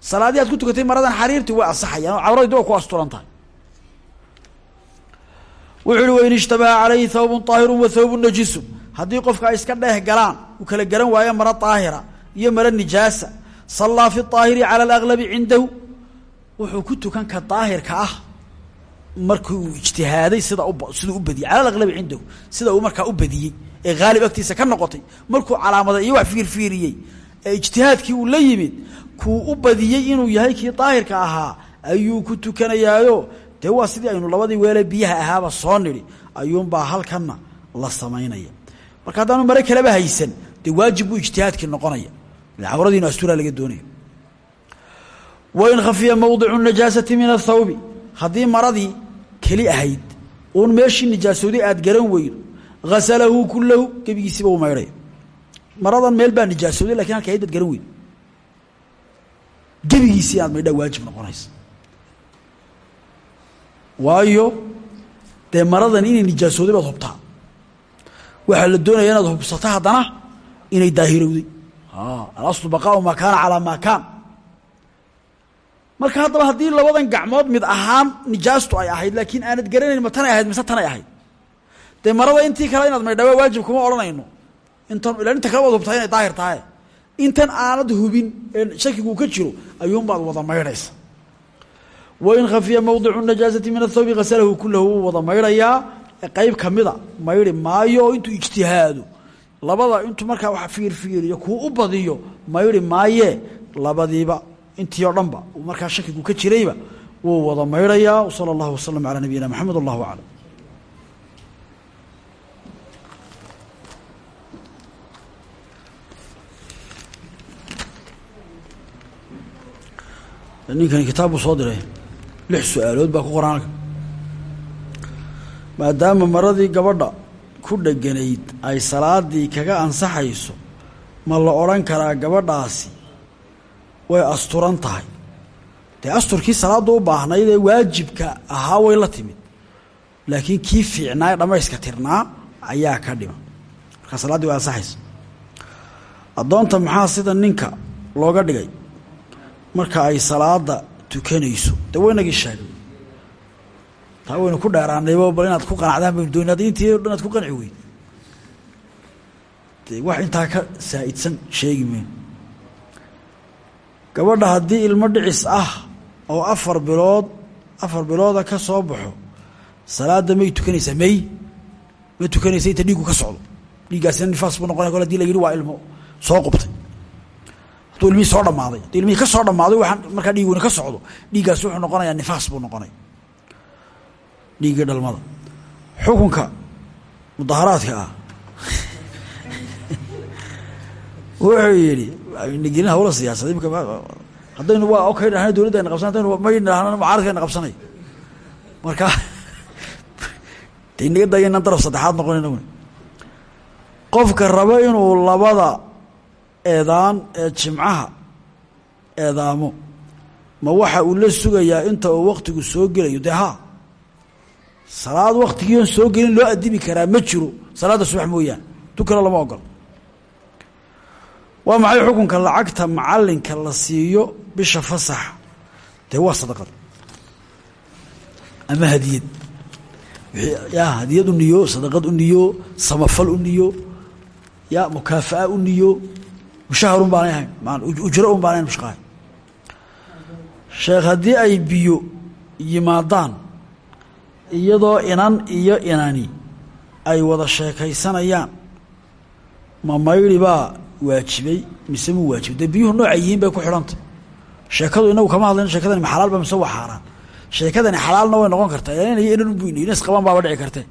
Salaaddii aad ku tukatay maradan xariirtii way ansaxayaan. Oo cawradii waa ku asturan tahay. Wuxu uhi wain ishtabaha calayhi thawbun طaahirun wa thawbun najisun. Haddii qofka ay iska dheeh galaan uu kala garan waayo maro daahira iyo maro nijaasa sallaa fi طaahiri cala alaglabi cindahu wuxuu ku tukan ka daahirka ah markii uu ijtihaaday sida siduu u badiyey cala alaglabi cindahu sida uu markaa u badiyey ee haalib agtiisa ka noqotay markuu calaamaday iyo wax fiirfiiriyey ee ijtihaadkii uu la yimid kuu u badiyey inuu yahay kii daahirka ahaa ayuu ku tukanayaayo. Dee waa sidii aynu labadii weele biyaha ahaaba soo nidhi ayuunbaa halkanna la samaynaya. Marka haddaanu mare kaleba haysan dee waajib buu ijtihaadkii noqonaya. Cawradiinu asturaa laga doonaya wain khafiya mawdicu najaasati min athawbi haddii maradii keli ahayd uun meeshii nijaasooday aad garan weydo hasalahu kulahu gebigiisiiba uu maydhaya maradan meel baa nijaasooday laakiin halka ahayd baad garan weydo gebigiisii inaad maydhaa waajib noqonaysa waayo dee maradan inay nijaasooday baad hubtaa waxaa la doonaya inaad hubsato haddana inay daahirowday alaslu baqaau maa kaana calaa maa kaan marka haddaba haddii labadan gacmood mid ahaan nijaastu ay ahayd laakiin aanad garanayn ma tanay ahayd mise tanay ahayd. Dee marada intii kale inaad maydhawaa waajib kuma odhanayno. Intan ila inta kale waad hubtaa inay daahir tahay. Intan aanad hubin ee shakiguu ka jiro ayuunbaad wada maydhaysa. Wain khafiya mawdicu najaasati min athawbi hasalahu kulahu wuu wada maydhayaa. Qeyb kamida maydhi maayo oo intuu ijtihaado. Labada intuu markaa wax fiirfiiriyo kuu u badiyo maydhi maayee labadiiba intii oo dhanba markaa shakigu ka jirayba wuu wada maydhayaa wsala allahu wasalam calaa nabiyina maxamed allahu aclam. Ninkani kitaab soo diray lix su'aalood baa ku qoran halka maadaama maradii gabadha ku dheganayd ay salaadii kaga ansaxayso ma la odhan karaa gabadhaasi way asturan tahay. Dee asturkii salaaddu u baahnayd waajibka ahaa way la timid. Laakiin kii fiicnaa ee dhammayska tirnaa ayaa ka dhima. Markaa salaaddii way ansaxaysa addoonta maxaa sida ninka looga dhigay? Marka ay salaada tukanayso. Dee waynagii sheegay. Taa waynu ku dheeraanaybo bal inaad ku qanacdaan baynu doonay ad intii o dhan aad ku qanci weyd. Wax intaa ka saa'idsan sheegi mayno gabadha haddii ilmo dhicis ah oo afar bilood afar bilooda ka soo baxo salaadda may tukanaysaa may ma tukanaysa inta dhiigu ka socdo. Dhiiggaasina nifaas buu noqonaya kol haddii la waa ilmo soo qubtay. Hadduu ilmihii soo dhammaaday hadduu ilmihii ka soo dhammaaday waxaan markaa dhiiguna ka socdo dhiiggaasi wuxuu noqonayaa nifaas buu noqonaya. Dhiiggii dhalmada. Xukunka mudaharaadka ah. Wuxuu yidhi gelin hawla siyaasad imika haddaynu waa okay dhahna dowladda ayna qabsan hadaynu may dhahna mucaaradka ayna qabsanay. Marka de inaga daya inaan daraf saddexaad qofka raba inuu labada eedaan ee jimcaha eedaamo ma waxa uu la sugayaa inta uu waktigu soo gelayo? Dee haa salaad waktigiion soo gelin loo adibi karaa ma jiro. Salaadda subax mooyaane tu kale lama ogolo waa maxay xukunka lacagta macalinka la siiyo bisha fasaxa dee waa sadaqad. Ama hadiyad. Ya hadiyad u niyo sadaqad u niyo samafal u niyo ya mukaafa'a u niyo mushahar un baanay ahayn ujro un baanayn mushqahay sheekh haddii ay biyo yimaadaan iyadoo inan iyo inani ay wada sheekaysanayaan ma mayri baa waajibay mise muu waajibay? Biyuhu noocay yihiin bay ku xidhantay. Sheekadu inagu kama hadlayno sheekadani ma xalaalba mise waa xaaraan sheekadani xalaalna way noqon kartaa. Inaniyo inan bu inas qabaan baaba dhici kartee.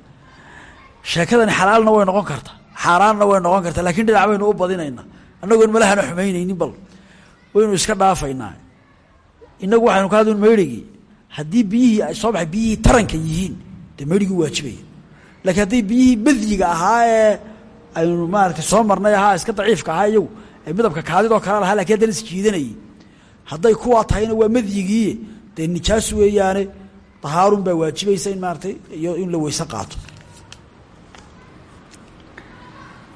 Sheekadani xalaalna way noqon kartaa. Xaaraanna way noqon kartaa. Lakin dhinac baynu u badinaynaa annagoon malahana xumaynaynin bal waynu iska dhaafaynaa. Inagu waxaynu ka hadlayn mayrigii haddii biyihii soo baxay biyihii taranka yihiin dee mayrigii waajibaya laakiin hadday biyihii badyiga ahaa ee aynu maarata soo marnay ahaa iska daciifka ahaa iyagu. Ee midabka kaadidoo kale lahaa laakiin haddana isjiidanayay hadday kuwaa tahayna waa madyigii dee nijaas weeyaane dahaarun baa waajibaysa in maaratay iyo in la weyse qaato.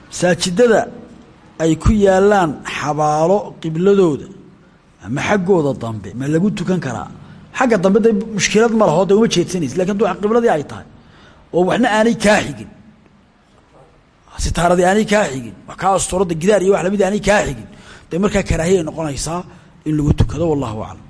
Masaajidada ay ku yaalaan xabaalo qibladooda ama xaggooda dambe ma lagu tukan karaa. Xagga dambe de mushkilad ma laho de uma jeedsanaysa laakiin du qibladii ay tahay oo waxna aanay kaa xigin sitaaradii aanay kaa xigin kaa astuurada gidaar iyo wax la mid aanay kaa xigin. Dee markaa karaahiya ay in lagu tukado wallahu aclam